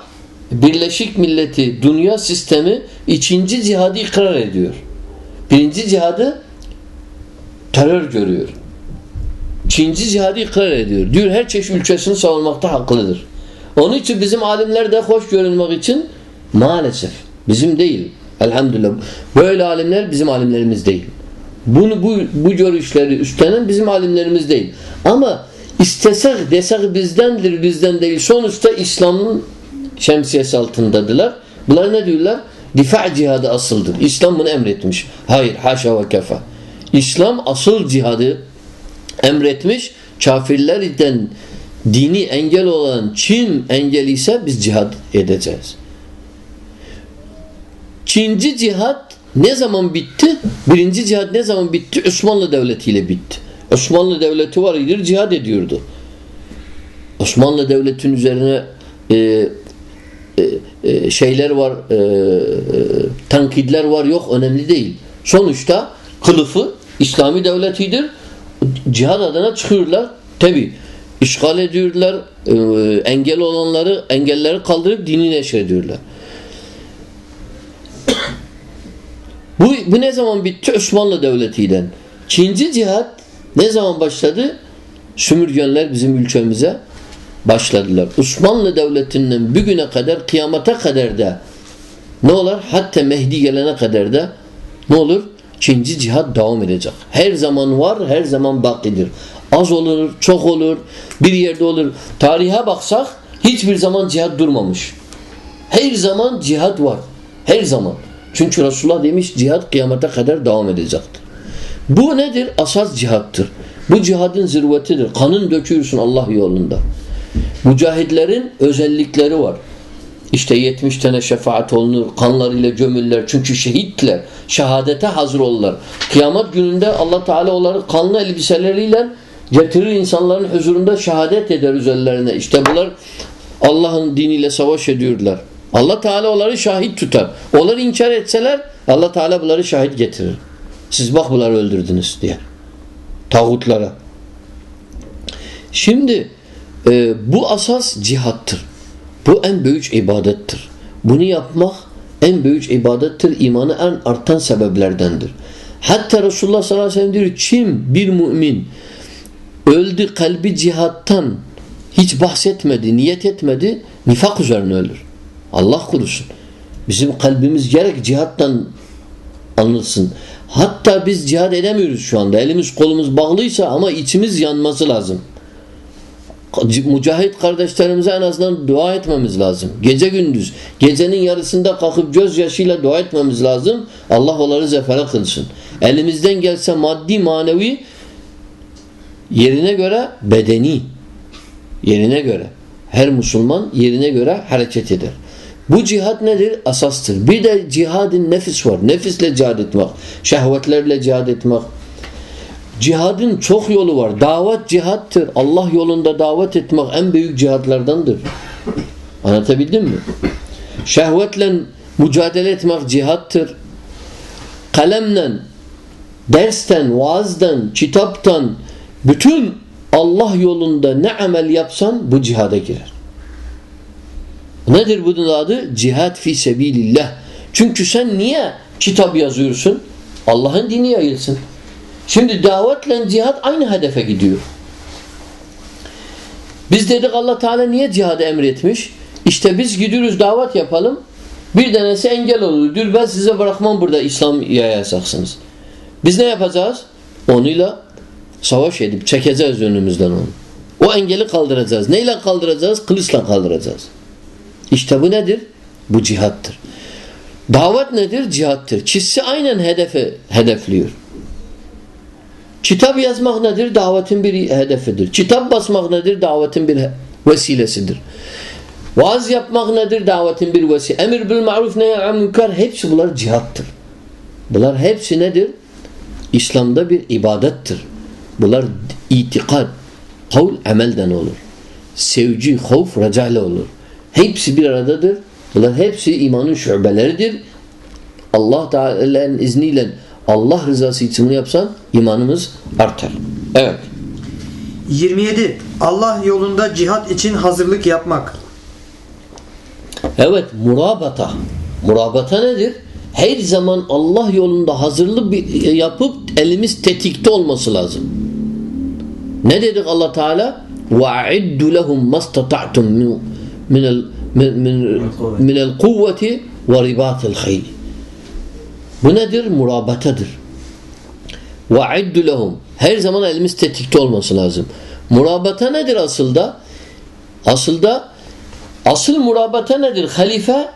Birleşik Milleti dünya sistemi ikinci cihadı ikrar ediyor. Birinci cihadı terör görüyor. İkinci cihadı ikrar ediyor. Diyor her çeşit ülkesini savunmakta haklıdır. Onun için bizim alimler de hoş görünmek için maalesef bizim değil. Elhamdülillah. Böyle alimler bizim alimlerimiz değil. Bunu bu, bu görüşleri üstlenen bizim alimlerimiz değil. Ama istesek desek bizdendir bizden değil. Sonuçta İslam'ın şemsiyesi altındadılar. Bunlar ne diyorlar? Difa cihadı asıldır. İslam bunu emretmiş. Hayır haşa ve kefa. İslam asıl cihadı emretmiş. Kafirlerden dini engel olan kim engel ise biz cihad edeceğiz. Çinci cihat ne zaman bitti? Birinci cihat ne zaman bitti? Osmanlı Devleti ile bitti. Osmanlı Devleti var idir cihad ediyordu. Osmanlı Devleti'nin üzerine e, e, e, şeyler var e, e, tankidler var yok önemli değil. Sonuçta kılıfı İslami devletidir. Cihad adına çıkıyorlar. Tabi işgal ediyorlar. E, engel olanları engelleri kaldırıp dini neşrediyorlar. Bu, bu ne zaman bitti? Osmanlı Devleti'den. Çinci cihat ne zaman başladı? Sümürgenler bizim ülkemize başladılar. Osmanlı Devleti'nden bugüne kadar kıyamata kadar da ne olur? Hatta Mehdi gelene kadar da ne olur? Çinci cihat devam edecek. Her zaman var, her zaman bakidir. Az olur, çok olur, bir yerde olur. Tarihe baksak hiçbir zaman cihat durmamış. Her zaman cihat var. Her zaman. Çünkü Resulullah demiş cihat kıyamete kadar devam edecektir. Bu nedir? Asas cihattır. Bu cihadın zirvetidir. Kanın döküyorsun Allah yolunda. Mücahitlerin özellikleri var. İşte 70 tane şefaat olunur. Kanlarıyla gömüller. Çünkü şehitler. Şehadete hazır olurlar. Kıyamet gününde Allah Teala onları kanlı elbiseleriyle getirir insanların huzurunda şehadet eder üzerlerine. İşte bunlar Allah'ın diniyle savaş ediyorlar. Allah Teala onları şahit tutar. Onlar inkar etseler Allah Teala bunları şahit getirir. Siz bak bunları öldürdünüz diye. Tağutlara. Şimdi e, bu asas cihattır. Bu en büyük ibadettir. Bunu yapmak en büyük ibadettir. İmanı en artan sebeplerdendir. Hatta Resulullah sallallahu aleyhi ve sellem diyor kim bir mümin öldü kalbi cihattan hiç bahsetmedi, niyet etmedi nifak üzerine ölür. Allah korusun. Bizim kalbimiz gerek cihattan anılsın. Hatta biz cihad edemiyoruz şu anda. Elimiz kolumuz bağlıysa ama içimiz yanması lazım. Mücahit kardeşlerimize en azından dua etmemiz lazım. Gece gündüz. Gecenin yarısında kalkıp gözyaşıyla dua etmemiz lazım. Allah onları zefere kılsın. Elimizden gelse maddi manevi yerine göre bedeni yerine göre. Her Müslüman yerine göre hareket eder. Bu cihat nedir? Asastır. Bir de cihadın nefis var. Nefisle cihad etmek. Şehvetlerle cihad etmek. Cihadın çok yolu var. Davet cihattır. Allah yolunda davet etmek en büyük cihatlardandır. Anlatabildim mi? Şehvetle mücadele etmek cihattır. Kalemle, dersten, vaazdan, kitaptan, bütün Allah yolunda ne amel yapsan bu cihada girer. Nedir bunun adı? Cihad fi sebilillah. Çünkü sen niye kitap yazıyorsun? Allah'ın dini yayılsın. Şimdi davetle cihat aynı hedefe gidiyor. Biz dedik Allah Teala niye cihadı emretmiş? İşte biz gidiyoruz davet yapalım. Bir tanesi engel olur. Diyor ben size bırakmam burada İslam yayacaksınız. Biz ne yapacağız? Onunla savaş edip çekeceğiz önümüzden onu. O engeli kaldıracağız. Neyle kaldıracağız? Kılıçla kaldıracağız. İşte bu nedir? Bu cihattır. Davet nedir? Cihattır. Çizsi aynen hedefe hedefliyor. Kitap yazmak nedir? Davetin bir hedefidir. Kitap basmak nedir? Davetin bir vesilesidir. Vaaz yapmak nedir? Davetin bir vesile. Emir bil maruf nehy münker hepsi bunlar cihattır. Bunlar hepsi nedir? İslam'da bir ibadettir. Bunlar itikad, kavl, amelden olur. Sevci, havf, racayla olur. Hepsi bir aradadır. Bunlar hepsi imanın şubeleridir. Allah Teala'nın izniyle Allah rızası için bunu yapsan imanımız artar. Evet. 27. Allah yolunda cihat için hazırlık yapmak. Evet murabata. Murabata nedir? Her zaman Allah yolunda hazırlık bir- yapıp elimiz tetikte olması lazım. Ne dedik Allah Teala? وَاَعِدُّ لَهُمْ مَسْتَطَعْتُمْ مِنْ مِنَ ال من من من القوة ورباط الخيل. Bu nedir? Murabatedir. وَاَعِدُّ لَهُمْ Her zaman elimiz tetikte olması lazım. Murabata nedir aslında? Aslında asıl murabata nedir? Halife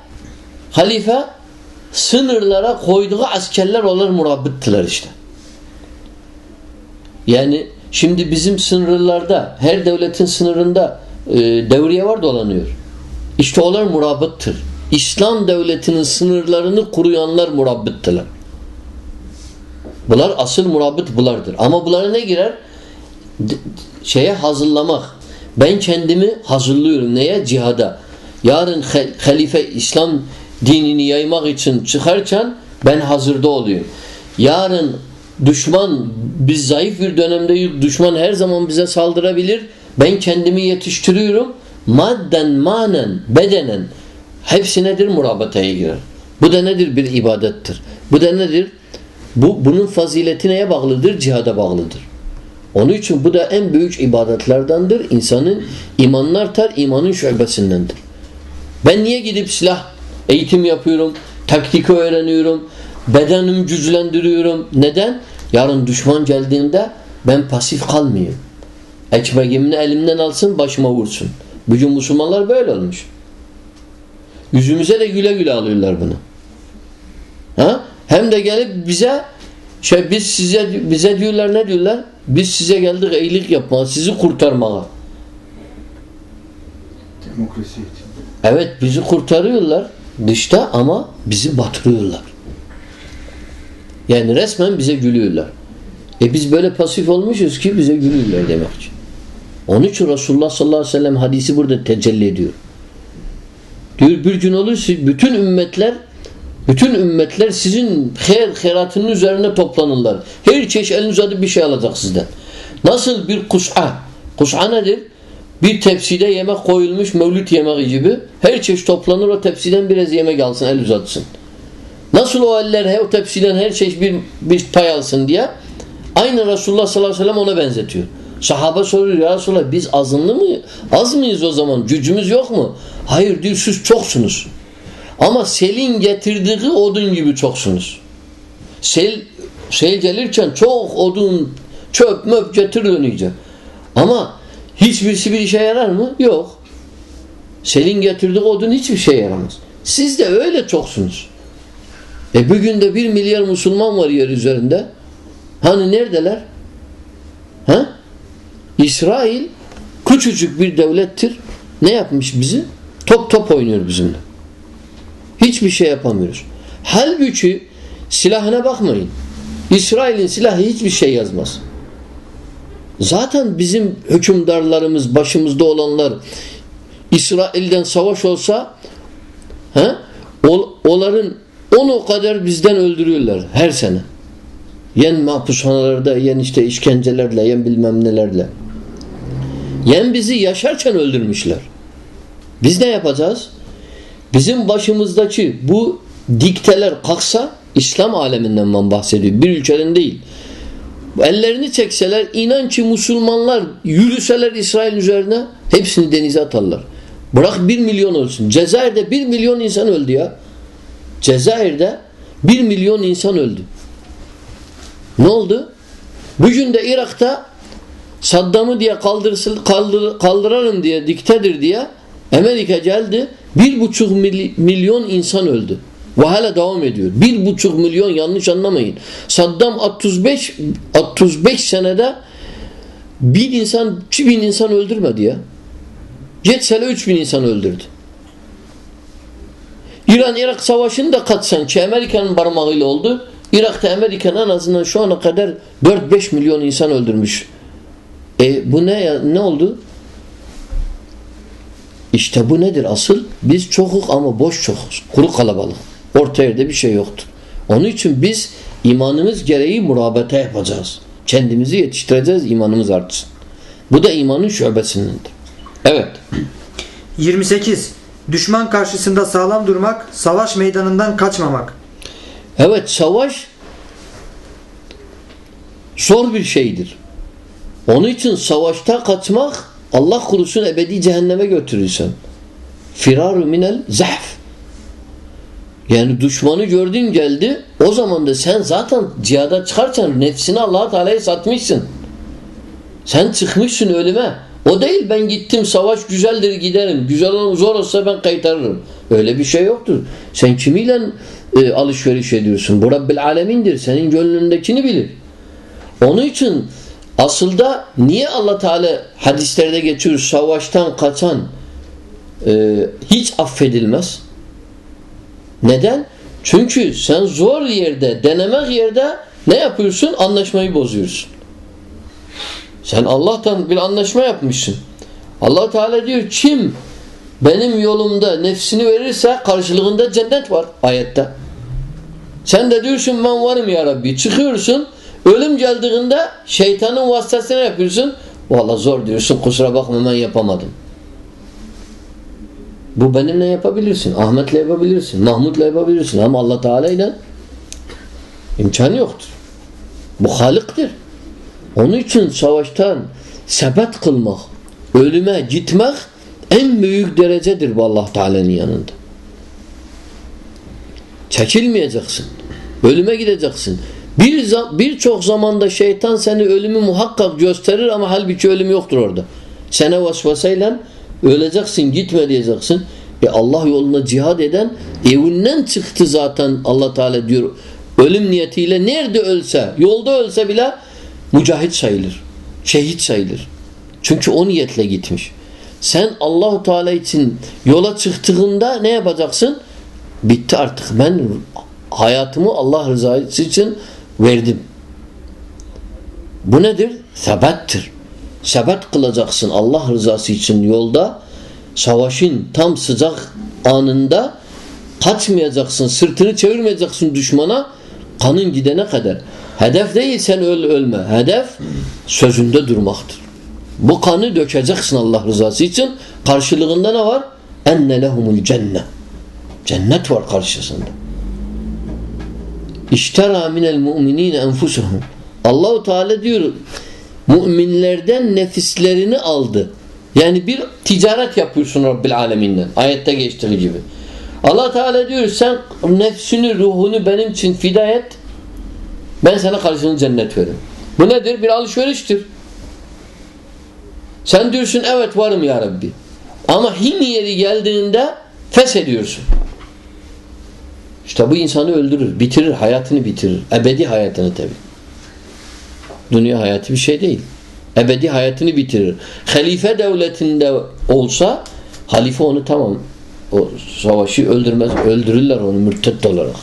halife sınırlara koyduğu askerler onlar murabbittiler işte. Yani şimdi bizim sınırlarda her devletin sınırında e, devriye var dolanıyor. İşte onlar murabbittir. İslam devletinin sınırlarını kuruyanlar murabbittiler. Bunlar asıl murabbit bulardır. Ama bunlara ne girer? Şeye hazırlamak. Ben kendimi hazırlıyorum. Neye? Cihada. Yarın halife İslam dinini yaymak için çıkarken ben hazırda oluyorum. Yarın düşman biz zayıf bir dönemdeyiz. Düşman her zaman bize saldırabilir. Ben kendimi yetiştiriyorum. Madden, manen, bedenen hepsi nedir? Murabataya girer. Bu da nedir? Bir ibadettir. Bu da nedir? Bu bunun fazileti neye bağlıdır? Cihada bağlıdır. Onun için bu da en büyük ibadetlerdendir. İnsanın imanını artar, imanın şubesindendir. Ben niye gidip silah eğitim yapıyorum, taktik öğreniyorum, bedenimi güçlendiriyorum? Neden? Yarın düşman geldiğinde ben pasif kalmayayım. Ekmeğimi elimden alsın, başıma vursun. Bugün Müslümanlar böyle olmuş. Yüzümüze de güle güle alıyorlar bunu. Ha? Hem de gelip bize şey biz size bize diyorlar ne diyorlar? Biz size geldik iyilik yapmaya, sizi kurtarmaya. Demokrasi için. Evet bizi kurtarıyorlar dışta ama bizi batırıyorlar. Yani resmen bize gülüyorlar. E biz böyle pasif olmuşuz ki bize gülüyorlar demek için. Onun için Resulullah sallallahu aleyhi ve sellem hadisi burada tecelli ediyor. Diyor bir gün olur bütün ümmetler bütün ümmetler sizin her heratının üzerine toplanırlar. Her çeşit elini uzatıp bir şey alacak sizden. Nasıl bir kus'a? Kus'a nedir? Bir tepside yemek koyulmuş mevlüt yemeği gibi. Her çeşit toplanır o tepsiden biraz yemek alsın, el uzatsın. Nasıl o eller he- o tepsiden her çeşit bir, bir pay alsın diye aynı Resulullah sallallahu aleyhi ve sellem ona benzetiyor. Sahaba soruyor ya Resulallah biz azınlı mı? Az mıyız o zaman? Gücümüz yok mu? Hayır diyor siz çoksunuz. Ama selin getirdiği odun gibi çoksunuz. Sel, sel gelirken çok odun, çöp möp getirir iyice. Ama hiçbirisi bir işe yarar mı? Yok. Selin getirdiği odun hiçbir şey yaramaz. Siz de öyle çoksunuz. E bugün de bir milyar Müslüman var yer üzerinde. Hani neredeler? Ha? İsrail küçücük bir devlettir. Ne yapmış bizi? Top top oynuyor bizimle. Hiçbir şey yapamıyoruz. Halbuki silahına bakmayın. İsrail'in silahı hiçbir şey yazmaz. Zaten bizim hükümdarlarımız, başımızda olanlar İsrail'den savaş olsa he, ol- onların onu kadar bizden öldürüyorlar her sene. Yen mahpushanelerde, yen işte işkencelerle, yen bilmem nelerle. Yen bizi yaşarken öldürmüşler. Biz ne yapacağız? Bizim başımızdaki bu dikteler kalksa İslam aleminden ben bahsediyorum. Bir ülkeden değil. Ellerini çekseler inan ki Müslümanlar yürüseler İsrail üzerine hepsini denize atarlar. Bırak bir milyon olsun. Cezayir'de bir milyon insan öldü ya. Cezayir'de bir milyon insan öldü. Ne oldu? Bugün de Irak'ta Saddam'ı diye kaldırsın, kaldır, kaldırarım diye diktedir diye Amerika geldi. Bir buçuk mily- milyon insan öldü. Ve hala devam ediyor. Bir buçuk milyon yanlış anlamayın. Saddam 35 35 senede bir insan, 2000 insan öldürmedi ya. Geçsele 3000 insan öldürdü. İran-Irak savaşını da katsan ki Amerika'nın parmağıyla oldu. Irak'ta Amerikan en azından şu ana kadar 4-5 milyon insan öldürmüş. E bu ne ne oldu? İşte bu nedir asıl? Biz çokuk ama boş çokuz. Kuru kalabalık. Orta yerde bir şey yoktur. Onun için biz imanımız gereği murabete yapacağız. Kendimizi yetiştireceğiz imanımız artsın. Bu da imanın şöbesindendir. Evet. 28. Düşman karşısında sağlam durmak, savaş meydanından kaçmamak. Evet savaş zor bir şeydir. Onun için savaşta kaçmak Allah kurusun ebedi cehenneme götürürsen. Firaru minel zahf. Yani düşmanı gördün geldi o zaman da sen zaten cihada çıkarsan nefsini allah Teala'ya satmışsın. Sen çıkmışsın ölüme. O değil ben gittim savaş güzeldir giderim. Güzel olan zor olsa ben kaytarırım. Öyle bir şey yoktur. Sen kimiyle e, alışveriş ediyorsun? Bu Rabbil Alemin'dir. Senin gönlündekini bilir. Onun için aslında niye Allah Teala hadislerde geçiyor savaştan kaçan e, hiç affedilmez? Neden? Çünkü sen zor yerde, denemek yerde ne yapıyorsun? Anlaşmayı bozuyorsun. Sen Allah'tan bir anlaşma yapmışsın. Allah Teala diyor kim benim yolumda nefsini verirse karşılığında cennet var ayette. Sen de diyorsun ben varım ya Rabbi. Çıkıyorsun ölüm geldiğinde şeytanın vasıtasını yapıyorsun. Valla zor diyorsun kusura bakma ben yapamadım. Bu benimle yapabilirsin. Ahmet'le yapabilirsin. Mahmut'la yapabilirsin. Ama Allah Teala ile imkanı yoktur. Bu halıktır. Onun için savaştan sebet kılmak, ölüme gitmek en büyük derecedir bu Allah Teala'nın yanında. Çekilmeyeceksin. Ölüme gideceksin. Bir birçok zamanda şeytan seni ölümü muhakkak gösterir ama halbuki ölüm yoktur orada. Sene vasvasayla öleceksin, gitme diyeceksin. E Allah yolunda cihad eden evinden çıktı zaten Allah Teala diyor. Ölüm niyetiyle nerede ölse, yolda ölse bile mücahit sayılır. Şehit sayılır. Çünkü o niyetle gitmiş. Sen Allahu Teala için yola çıktığında ne yapacaksın? Bitti artık. Ben hayatımı Allah rızası için verdim. Bu nedir? Sebattir. Sebat kılacaksın Allah rızası için yolda. Savaşın tam sıcak anında kaçmayacaksın, sırtını çevirmeyeceksin düşmana kanın gidene kadar. Hedef değil sen öl ölme. Hedef sözünde durmaktır. Bu kanı dökeceksin Allah rızası için. Karşılığında ne var? Enne lehumul cennet. Cennet var karşısında. İştera minel mu'minine enfusuhum. Allahu Teala diyor müminlerden nefislerini aldı. Yani bir ticaret yapıyorsun Rabbil Aleminden. Ayette geçtiği gibi. Allah Teala diyor sen nefsini, ruhunu benim için fida et. Ben sana karşılığını cennet veririm. Bu nedir? Bir alışveriştir. Sen diyorsun evet varım ya Rabbi. Ama hin yeri geldiğinde feshediyorsun. İşte bu insanı öldürür, bitirir, hayatını bitirir. Ebedi hayatını tabi. Dünya hayatı bir şey değil. Ebedi hayatını bitirir. Halife devletinde olsa halife onu tamam o savaşı öldürmez. Öldürürler onu mürtet olarak.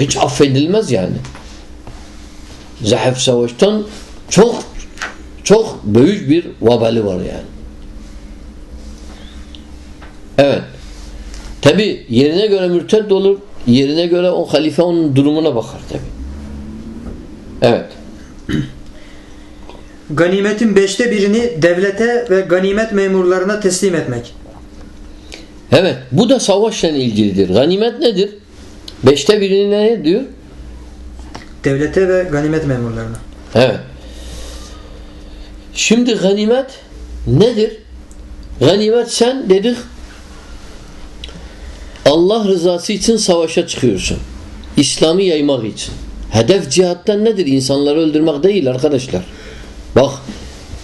Hiç affedilmez yani. Zahef savaştan çok çok büyük bir vabali var yani. Evet. Tabi yerine göre mürted olur. Yerine göre o halife onun durumuna bakar tabi. Evet. Ganimetin beşte birini devlete ve ganimet memurlarına teslim etmek. Evet. Bu da savaşla ilgilidir. Ganimet nedir? Beşte birini ne diyor? Devlete ve ganimet memurlarına. Evet. Şimdi ganimet nedir? Ganimet sen dedik Allah rızası için savaşa çıkıyorsun. İslam'ı yaymak için. Hedef cihattan nedir? İnsanları öldürmek değil arkadaşlar. Bak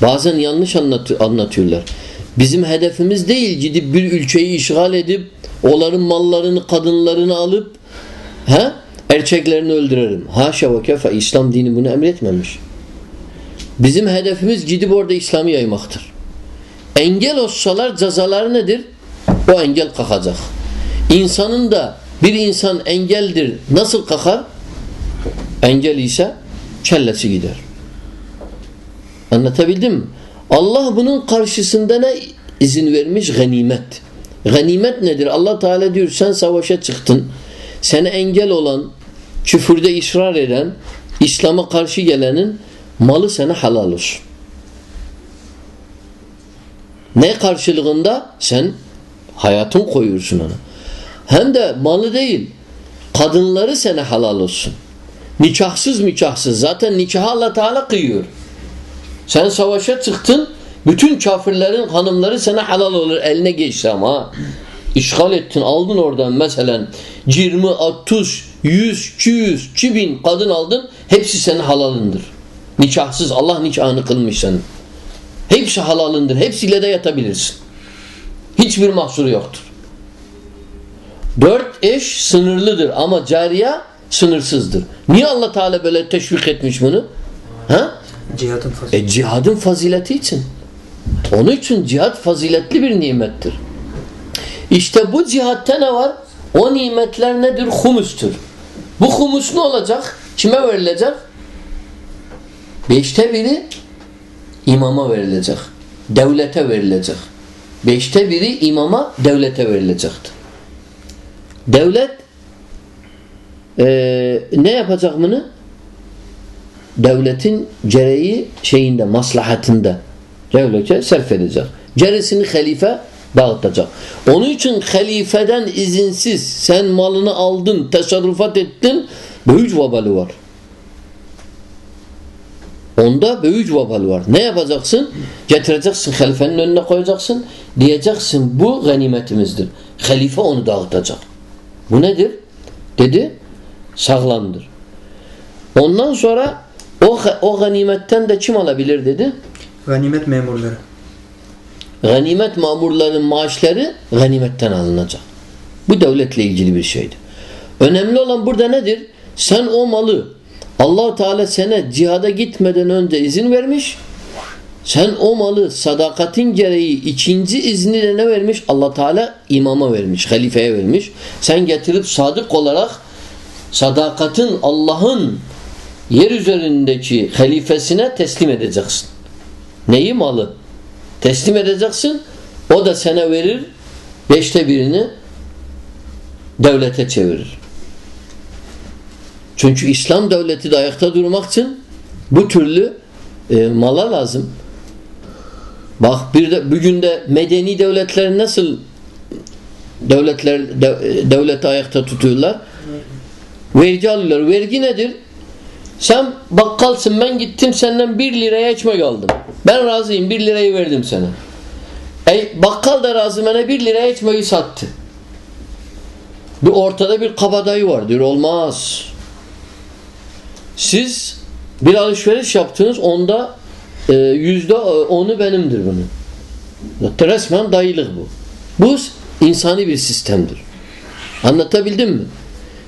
bazen yanlış anlat anlatıyorlar. Bizim hedefimiz değil gidip bir ülkeyi işgal edip onların mallarını, kadınlarını alıp he? erkeklerini öldürelim. Haşa ve kefe İslam dini bunu emretmemiş. Bizim hedefimiz gidip orada İslam'ı yaymaktır. Engel olsalar cezaları nedir? O engel kalkacak. İnsanın da bir insan engeldir. Nasıl kalkar? Engel ise kellesi gider. Anlatabildim mi? Allah bunun karşısında ne izin vermiş? Ganimet. Ganimet nedir? Allah Teala diyor sen savaşa çıktın. Sana engel olan, küfürde ısrar eden, İslam'a karşı gelenin malı sana halal olsun. Ne karşılığında? Sen hayatın koyuyorsun ona. Hem de malı değil, kadınları sana halal olsun. Nikahsız nikahsız. Zaten nikahı Allah Teala kıyıyor. Sen savaşa çıktın, bütün kafirlerin hanımları sana halal olur eline geçse ama işgal ettin, aldın oradan mesela 20, 30, 100, 200, 2000 kadın aldın, hepsi senin halalındır. Nikahsız Allah nikahını kılmış senin. Hepsi halalındır. Hepsiyle de yatabilirsin. Hiçbir mahsuru yoktur. Dört eş sınırlıdır ama cariye sınırsızdır. Niye Allah Teala böyle teşvik etmiş bunu? Ha? Cihadın fazileti. E cihadın fazileti için. Onun için cihad faziletli bir nimettir. İşte bu cihatta ne var? O nimetler nedir? Humustur. Bu humus ne olacak? Kime verilecek? Beşte biri imama verilecek. Devlete verilecek. Beşte biri imama, devlete verilecektir. Devlet e, ne yapacak bunu? Devletin gereği şeyinde, maslahatında devlete serf edecek. Gerisini halife dağıtacak. Onun için halifeden izinsiz sen malını aldın, tasarrufat ettin, büyük vabali var. Onda büyük vabal var. Ne yapacaksın? Getireceksin halifenin önüne koyacaksın. Diyeceksin bu ganimetimizdir. Halife onu dağıtacak. Bu nedir? Dedi. Sağlamdır. Ondan sonra o, o ganimetten de kim alabilir dedi? Ganimet memurları. Ganimet mamurların maaşları ganimetten alınacak. Bu devletle ilgili bir şeydi. Önemli olan burada nedir? Sen o malı allah Teala sana cihada gitmeden önce izin vermiş. Sen o malı sadakatin gereği ikinci izni de ne vermiş? allah Teala imama vermiş, halifeye vermiş. Sen getirip sadık olarak sadakatin Allah'ın yer üzerindeki halifesine teslim edeceksin. Neyi malı? Teslim edeceksin. O da sana verir beşte birini devlete çevirir. Çünkü İslam devleti de ayakta durmak için bu türlü e, mala lazım. Bak bir de bugün de medeni devletler nasıl devletler de, devleti ayakta tutuyorlar? Vergi alıyorlar. Vergi nedir? Sen bakkalsın ben gittim senden bir liraya ekmek aldım. Ben razıyım bir lirayı verdim sana. Ey, bakkal da razı bana bir liraya ekmeği sattı. Bir ortada bir kabadayı var diyor. Olmaz. Siz bir alışveriş yaptınız onda e, yüzde onu benimdir bunun. Resmen dayılık bu. Bu insani bir sistemdir. Anlatabildim mi?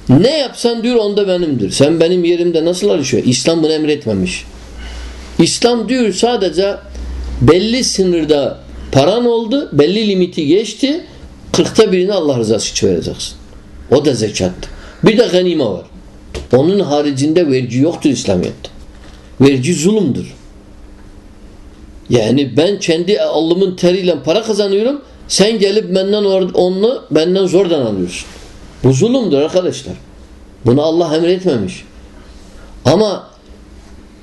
Ne yapsan diyor onda benimdir. Sen benim yerimde nasıl alışıyor? İslam bunu emretmemiş. İslam diyor sadece belli sınırda paran oldu, belli limiti geçti, kırkta birini Allah rızası için vereceksin. O da zekattır. Bir de ganime var. Onun haricinde vergi yoktur İslamiyet'te. Vergi zulümdür. Yani ben kendi alımın teriyle para kazanıyorum. Sen gelip benden onu benden zordan alıyorsun. Bu zulümdür arkadaşlar. Bunu Allah emretmemiş. Ama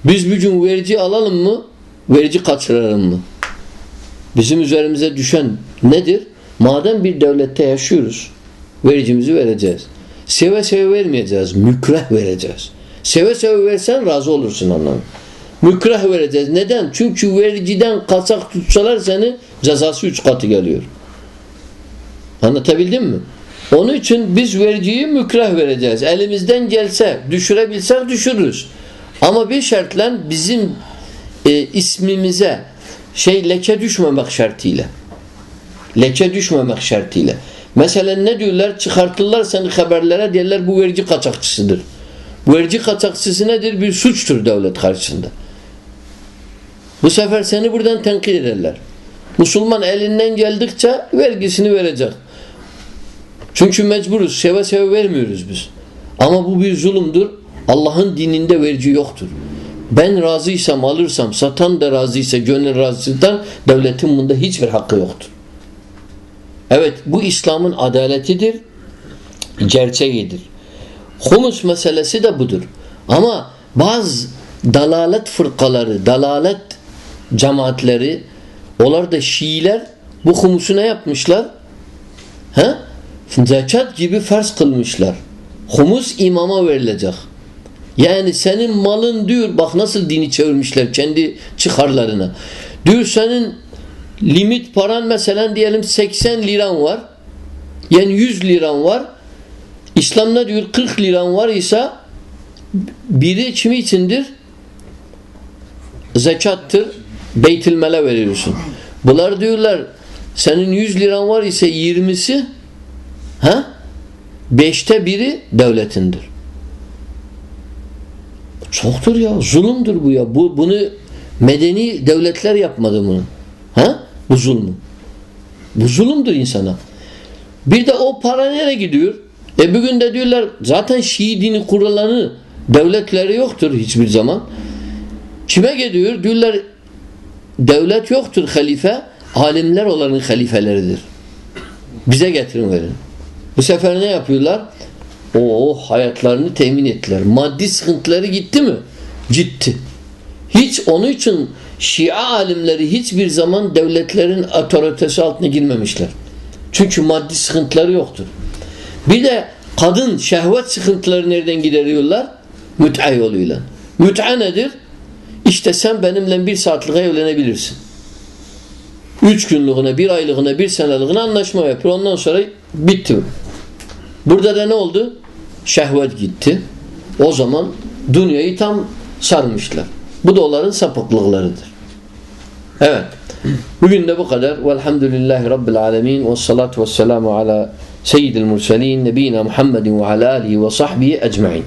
biz bugün vergi alalım mı? Vergi kaçıralım mı? Bizim üzerimize düşen nedir? Madem bir devlette yaşıyoruz, vericimizi vereceğiz. Seve seve vermeyeceğiz, mükreh vereceğiz. Seve seve versen razı olursun anlamı. Mükreh vereceğiz. Neden? Çünkü vergiden kaçak tutsalar seni cezası üç katı geliyor. Anlatabildim mi? Onun için biz vergiyi mükreh vereceğiz. Elimizden gelse, düşürebilsek düşürürüz. Ama bir şartla bizim e, ismimize şey leke düşmemek şartıyla. Leke düşmemek şartıyla. Mesela ne diyorlar? Çıkartırlar seni haberlere diyorlar bu vergi kaçakçısıdır. Vergi kaçakçısı nedir? Bir suçtur devlet karşısında. Bu sefer seni buradan tenkit ederler. Müslüman elinden geldikçe vergisini verecek. Çünkü mecburuz. Seve seve vermiyoruz biz. Ama bu bir zulümdür. Allah'ın dininde vergi yoktur. Ben razıysam alırsam, satan da razıysa, gönül razıysa devletin bunda hiçbir hakkı yoktur. Evet bu İslam'ın adaletidir, gerçeğidir. Humus meselesi de budur. Ama bazı dalalet fırkaları, dalalet cemaatleri, onlar da Şiiler bu humusu ne yapmışlar? He? Zekat gibi farz kılmışlar. Humus imama verilecek. Yani senin malın diyor bak nasıl dini çevirmişler kendi çıkarlarına. Diyor senin limit paran mesela diyelim 80 liran var. Yani 100 liran var. İslam'da diyor 40 liran var ise biri kimi içindir? Zekattır. Beytilmele veriyorsun. Bunlar diyorlar senin 100 liran var ise 20'si ha? Beşte biri devletindir. Çoktur ya. Zulümdür bu ya. Bu, bunu medeni devletler yapmadı bunu. Ha? Bu zulmü. Bu zulümdür insana. Bir de o para nereye gidiyor? E bugün de diyorlar zaten Şii dini kurulanı devletleri yoktur hiçbir zaman. Kime gidiyor? Diyorlar devlet yoktur halife. Alimler olanın halifeleridir. Bize getirin verin. Bu sefer ne yapıyorlar? O hayatlarını temin ettiler. Maddi sıkıntıları gitti mi? Gitti. Hiç onun için Şia alimleri hiçbir zaman devletlerin otoritesi altına girmemişler. Çünkü maddi sıkıntıları yoktur. Bir de kadın şehvet sıkıntıları nereden gideriyorlar? Müt'a yoluyla. Müt'a nedir? İşte sen benimle bir saatliğe evlenebilirsin. Üç günlüğüne, bir aylığına, bir seneliğine anlaşma yapıyor. Ondan sonra bitti. Burada da ne oldu? Şehvet gitti. O zaman dünyayı tam sarmışlar. Bu da onların sapıklıklarıdır. Evet. Bugün de bu kadar. Velhamdülillahi Rabbil alemin. Ve salatu ve selamu ala seyyidil murselin. Nebina Muhammedin ve ala alihi ve sahbihi ecma'in.